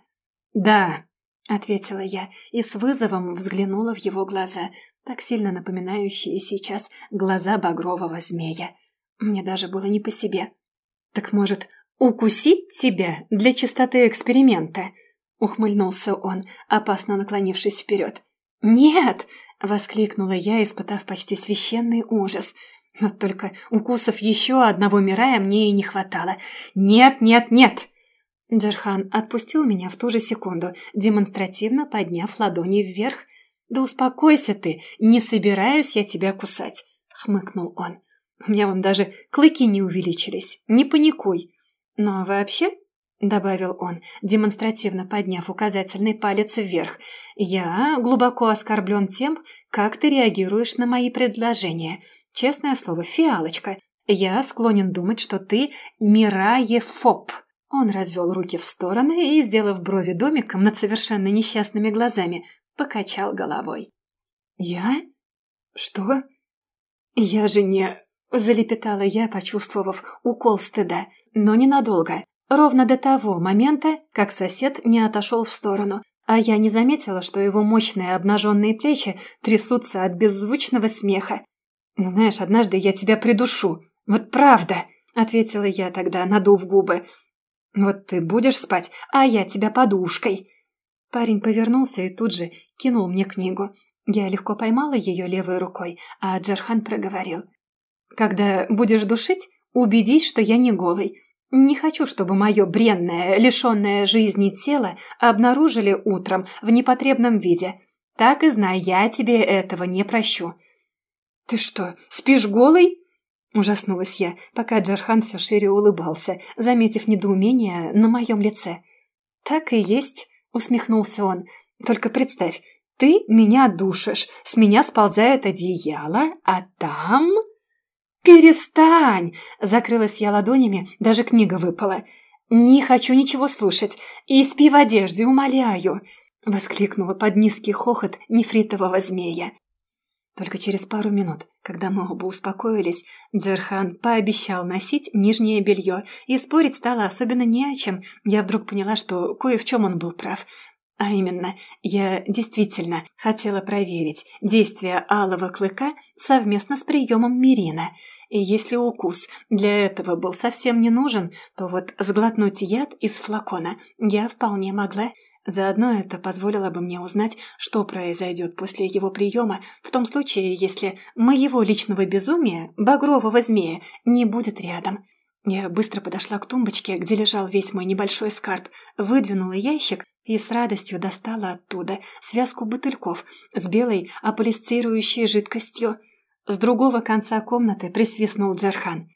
«Да», — ответила я и с вызовом взглянула в его глаза, так сильно напоминающие сейчас глаза багрового змея. Мне даже было не по себе. «Так, может, «Укусить тебя для чистоты эксперимента?» — ухмыльнулся он, опасно наклонившись вперед. «Нет!» — воскликнула я, испытав почти священный ужас. Но только укусов еще одного Мирая мне и не хватало. «Нет, нет, нет!» Джерхан отпустил меня в ту же секунду, демонстративно подняв ладони вверх. «Да успокойся ты, не собираюсь я тебя кусать», — хмыкнул он. «У меня вон даже клыки не увеличились. Не паникуй. «Но вообще», — добавил он, демонстративно подняв указательный палец вверх, «я глубоко оскорблен тем, как ты реагируешь на мои предложения. Честное слово, фиалочка, я склонен думать, что ты мираефоб». Он развел руки в стороны и, сделав брови домиком над совершенно несчастными глазами, покачал головой. «Я? Что? Я же не...» – залепетала я, почувствовав укол стыда, но ненадолго. Ровно до того момента, как сосед не отошел в сторону, а я не заметила, что его мощные обнаженные плечи трясутся от беззвучного смеха. «Знаешь, однажды я тебя придушу. Вот правда!» – ответила я тогда, надув губы. «Вот ты будешь спать, а я тебя подушкой». Парень повернулся и тут же кинул мне книгу. Я легко поймала ее левой рукой, а Джархан проговорил. «Когда будешь душить, убедись, что я не голый. Не хочу, чтобы мое бренное, лишенное жизни тело обнаружили утром в непотребном виде. Так и знай, я тебе этого не прощу». «Ты что, спишь голый?» Ужаснулась я, пока Джархан все шире улыбался, заметив недоумение на моем лице. «Так и есть», — усмехнулся он. «Только представь, ты меня душишь, с меня сползает одеяло, а там...» «Перестань!» — закрылась я ладонями, даже книга выпала. «Не хочу ничего слушать. И спи в одежде, умоляю!» — воскликнула под низкий хохот нефритового змея. Только через пару минут, когда мы оба успокоились, Джерхан пообещал носить нижнее белье, и спорить стало особенно не о чем. Я вдруг поняла, что кое в чем он был прав. А именно, я действительно хотела проверить действие алого клыка совместно с приемом Мирина. И если укус для этого был совсем не нужен, то вот сглотнуть яд из флакона я вполне могла. Заодно это позволило бы мне узнать, что произойдет после его приема, в том случае, если моего личного безумия, багрового змея, не будет рядом. Я быстро подошла к тумбочке, где лежал весь мой небольшой скарб, выдвинула ящик и с радостью достала оттуда связку бутыльков с белой аполисцирующей жидкостью. С другого конца комнаты присвистнул Джархан.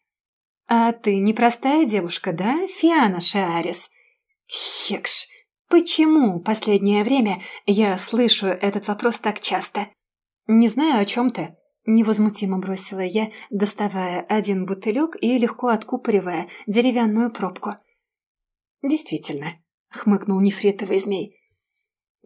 «А ты непростая девушка, да, Фиана Шиарис?» «Хекш!» Почему последнее время я слышу этот вопрос так часто? Не знаю, о чем ты. Невозмутимо бросила я, доставая один бутылек и легко откупоривая деревянную пробку. «Действительно», — хмыкнул нефритовый змей.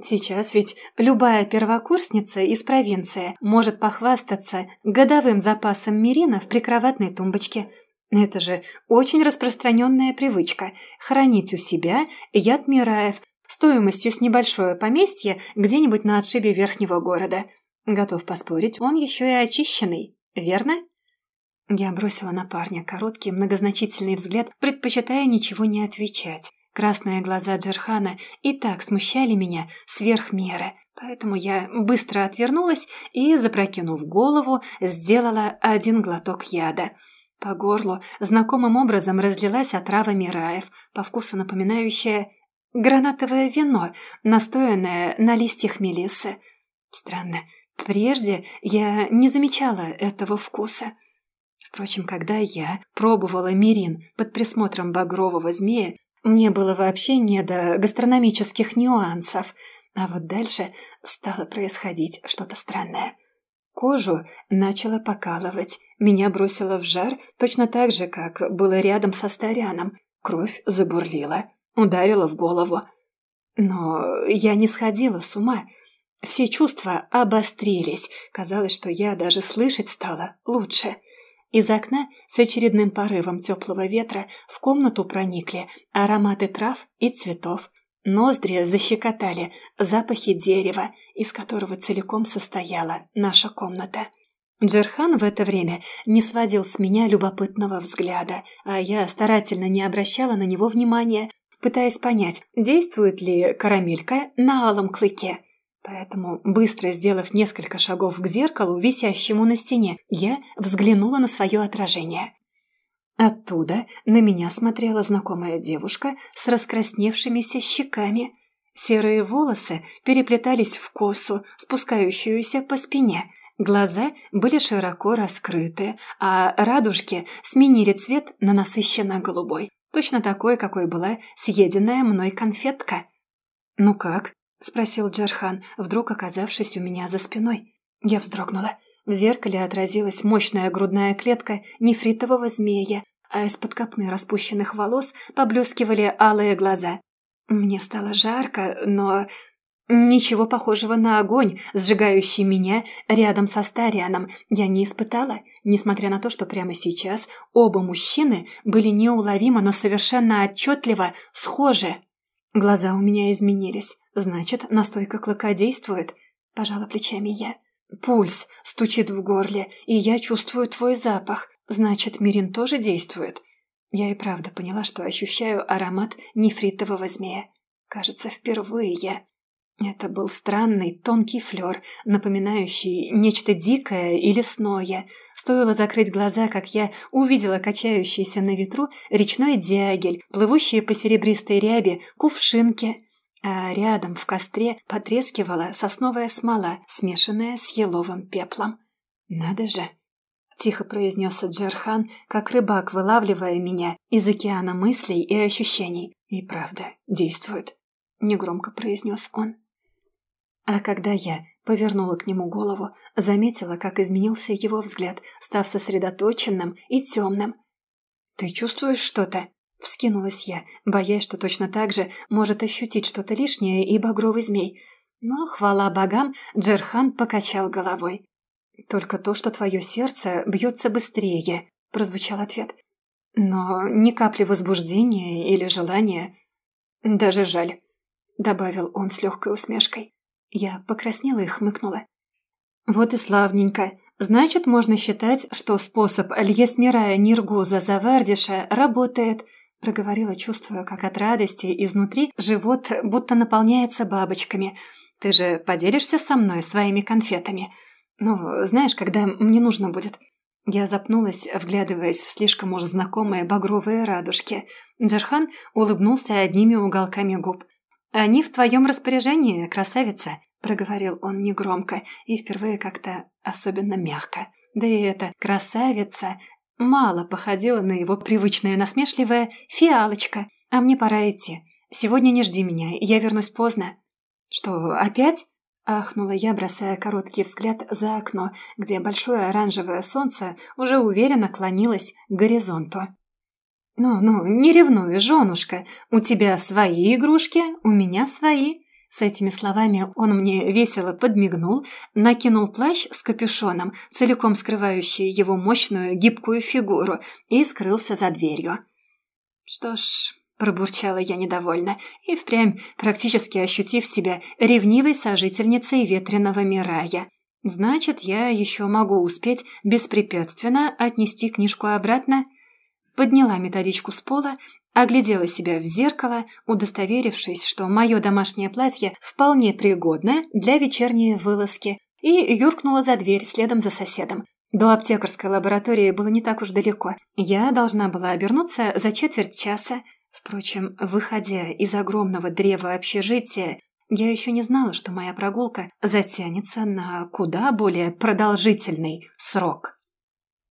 «Сейчас ведь любая первокурсница из провинции может похвастаться годовым запасом мирина в прикроватной тумбочке. Это же очень распространенная привычка – хранить у себя яд Мираев стоимостью с небольшое поместье где-нибудь на отшибе верхнего города. Готов поспорить, он еще и очищенный, верно? Я бросила на парня короткий многозначительный взгляд, предпочитая ничего не отвечать. Красные глаза Джерхана и так смущали меня сверх меры, поэтому я быстро отвернулась и, запрокинув голову, сделала один глоток яда. По горлу знакомым образом разлилась отрава Мираев, по вкусу напоминающая Гранатовое вино, настоянное на листьях мелисы. Странно, прежде я не замечала этого вкуса. Впрочем, когда я пробовала мирин под присмотром багрового змея, мне было вообще не до гастрономических нюансов, а вот дальше стало происходить что-то странное. Кожу начало покалывать, меня бросило в жар точно так же, как было рядом со Старяном. Кровь забурлила ударила в голову. Но я не сходила с ума. Все чувства обострились. Казалось, что я даже слышать стала лучше. Из окна с очередным порывом теплого ветра в комнату проникли ароматы трав и цветов. Ноздри защекотали запахи дерева, из которого целиком состояла наша комната. Джерхан в это время не сводил с меня любопытного взгляда, а я старательно не обращала на него внимания, пытаясь понять, действует ли карамелька на алом клыке. Поэтому, быстро сделав несколько шагов к зеркалу, висящему на стене, я взглянула на свое отражение. Оттуда на меня смотрела знакомая девушка с раскрасневшимися щеками. Серые волосы переплетались в косу, спускающуюся по спине. Глаза были широко раскрыты, а радужки сменили цвет на насыщенно голубой. Точно такой, какой была съеденная мной конфетка. «Ну как?» – спросил Джархан, вдруг оказавшись у меня за спиной. Я вздрогнула. В зеркале отразилась мощная грудная клетка нефритового змея, а из-под копны распущенных волос поблескивали алые глаза. Мне стало жарко, но Ничего похожего на огонь, сжигающий меня рядом со Старианом, я не испытала, несмотря на то, что прямо сейчас оба мужчины были неуловимо, но совершенно отчетливо схожи. Глаза у меня изменились, значит, настойка клыка действует, пожала плечами я. Пульс стучит в горле, и я чувствую твой запах, значит, Мирин тоже действует. Я и правда поняла, что ощущаю аромат нефритового змея. Кажется, впервые я это был странный, тонкий флёр, напоминающий нечто дикое и лесное. Стоило закрыть глаза, как я увидела качающийся на ветру речной дягель, плывущие по серебристой ряби кувшинки, а рядом в костре потрескивала сосновая смола, смешанная с еловым пеплом. «Надо же!» — тихо произнес Джерхан, как рыбак, вылавливая меня из океана мыслей и ощущений. «И правда, действует», — негромко произнес он. А когда я повернула к нему голову, заметила, как изменился его взгляд, став сосредоточенным и темным. «Ты чувствуешь что-то?» — вскинулась я, боясь, что точно так же может ощутить что-то лишнее и багровый змей. Но, хвала богам, Джерхан покачал головой. «Только то, что твое сердце бьется быстрее», — прозвучал ответ. «Но ни капли возбуждения или желания. Даже жаль», — добавил он с легкой усмешкой. Я покраснела и хмыкнула. «Вот и славненько. Значит, можно считать, что способ Льесмирая Ниргуза Завардиша работает», проговорила, чувствуя, как от радости изнутри живот будто наполняется бабочками. «Ты же поделишься со мной своими конфетами? Ну, знаешь, когда мне нужно будет». Я запнулась, вглядываясь в слишком уж знакомые багровые радужки. Джархан улыбнулся одними уголками губ. «Они в твоем распоряжении, красавица», — проговорил он негромко и впервые как-то особенно мягко. Да и эта красавица мало походила на его привычное насмешливое «фиалочка». «А мне пора идти. Сегодня не жди меня, я вернусь поздно». «Что, опять?» — ахнула я, бросая короткий взгляд за окно, где большое оранжевое солнце уже уверенно клонилось к горизонту. «Ну-ну, не ревнуй, женушка. У тебя свои игрушки, у меня свои». С этими словами он мне весело подмигнул, накинул плащ с капюшоном, целиком скрывающий его мощную гибкую фигуру, и скрылся за дверью. «Что ж...» — пробурчала я недовольно, и впрямь, практически ощутив себя ревнивой сожительницей ветреного мирая. «Значит, я еще могу успеть беспрепятственно отнести книжку обратно?» Подняла методичку с пола, оглядела себя в зеркало, удостоверившись, что мое домашнее платье вполне пригодно для вечерней вылазки, и юркнула за дверь следом за соседом. До аптекарской лаборатории было не так уж далеко. Я должна была обернуться за четверть часа. Впрочем, выходя из огромного древа общежития, я еще не знала, что моя прогулка затянется на куда более продолжительный срок.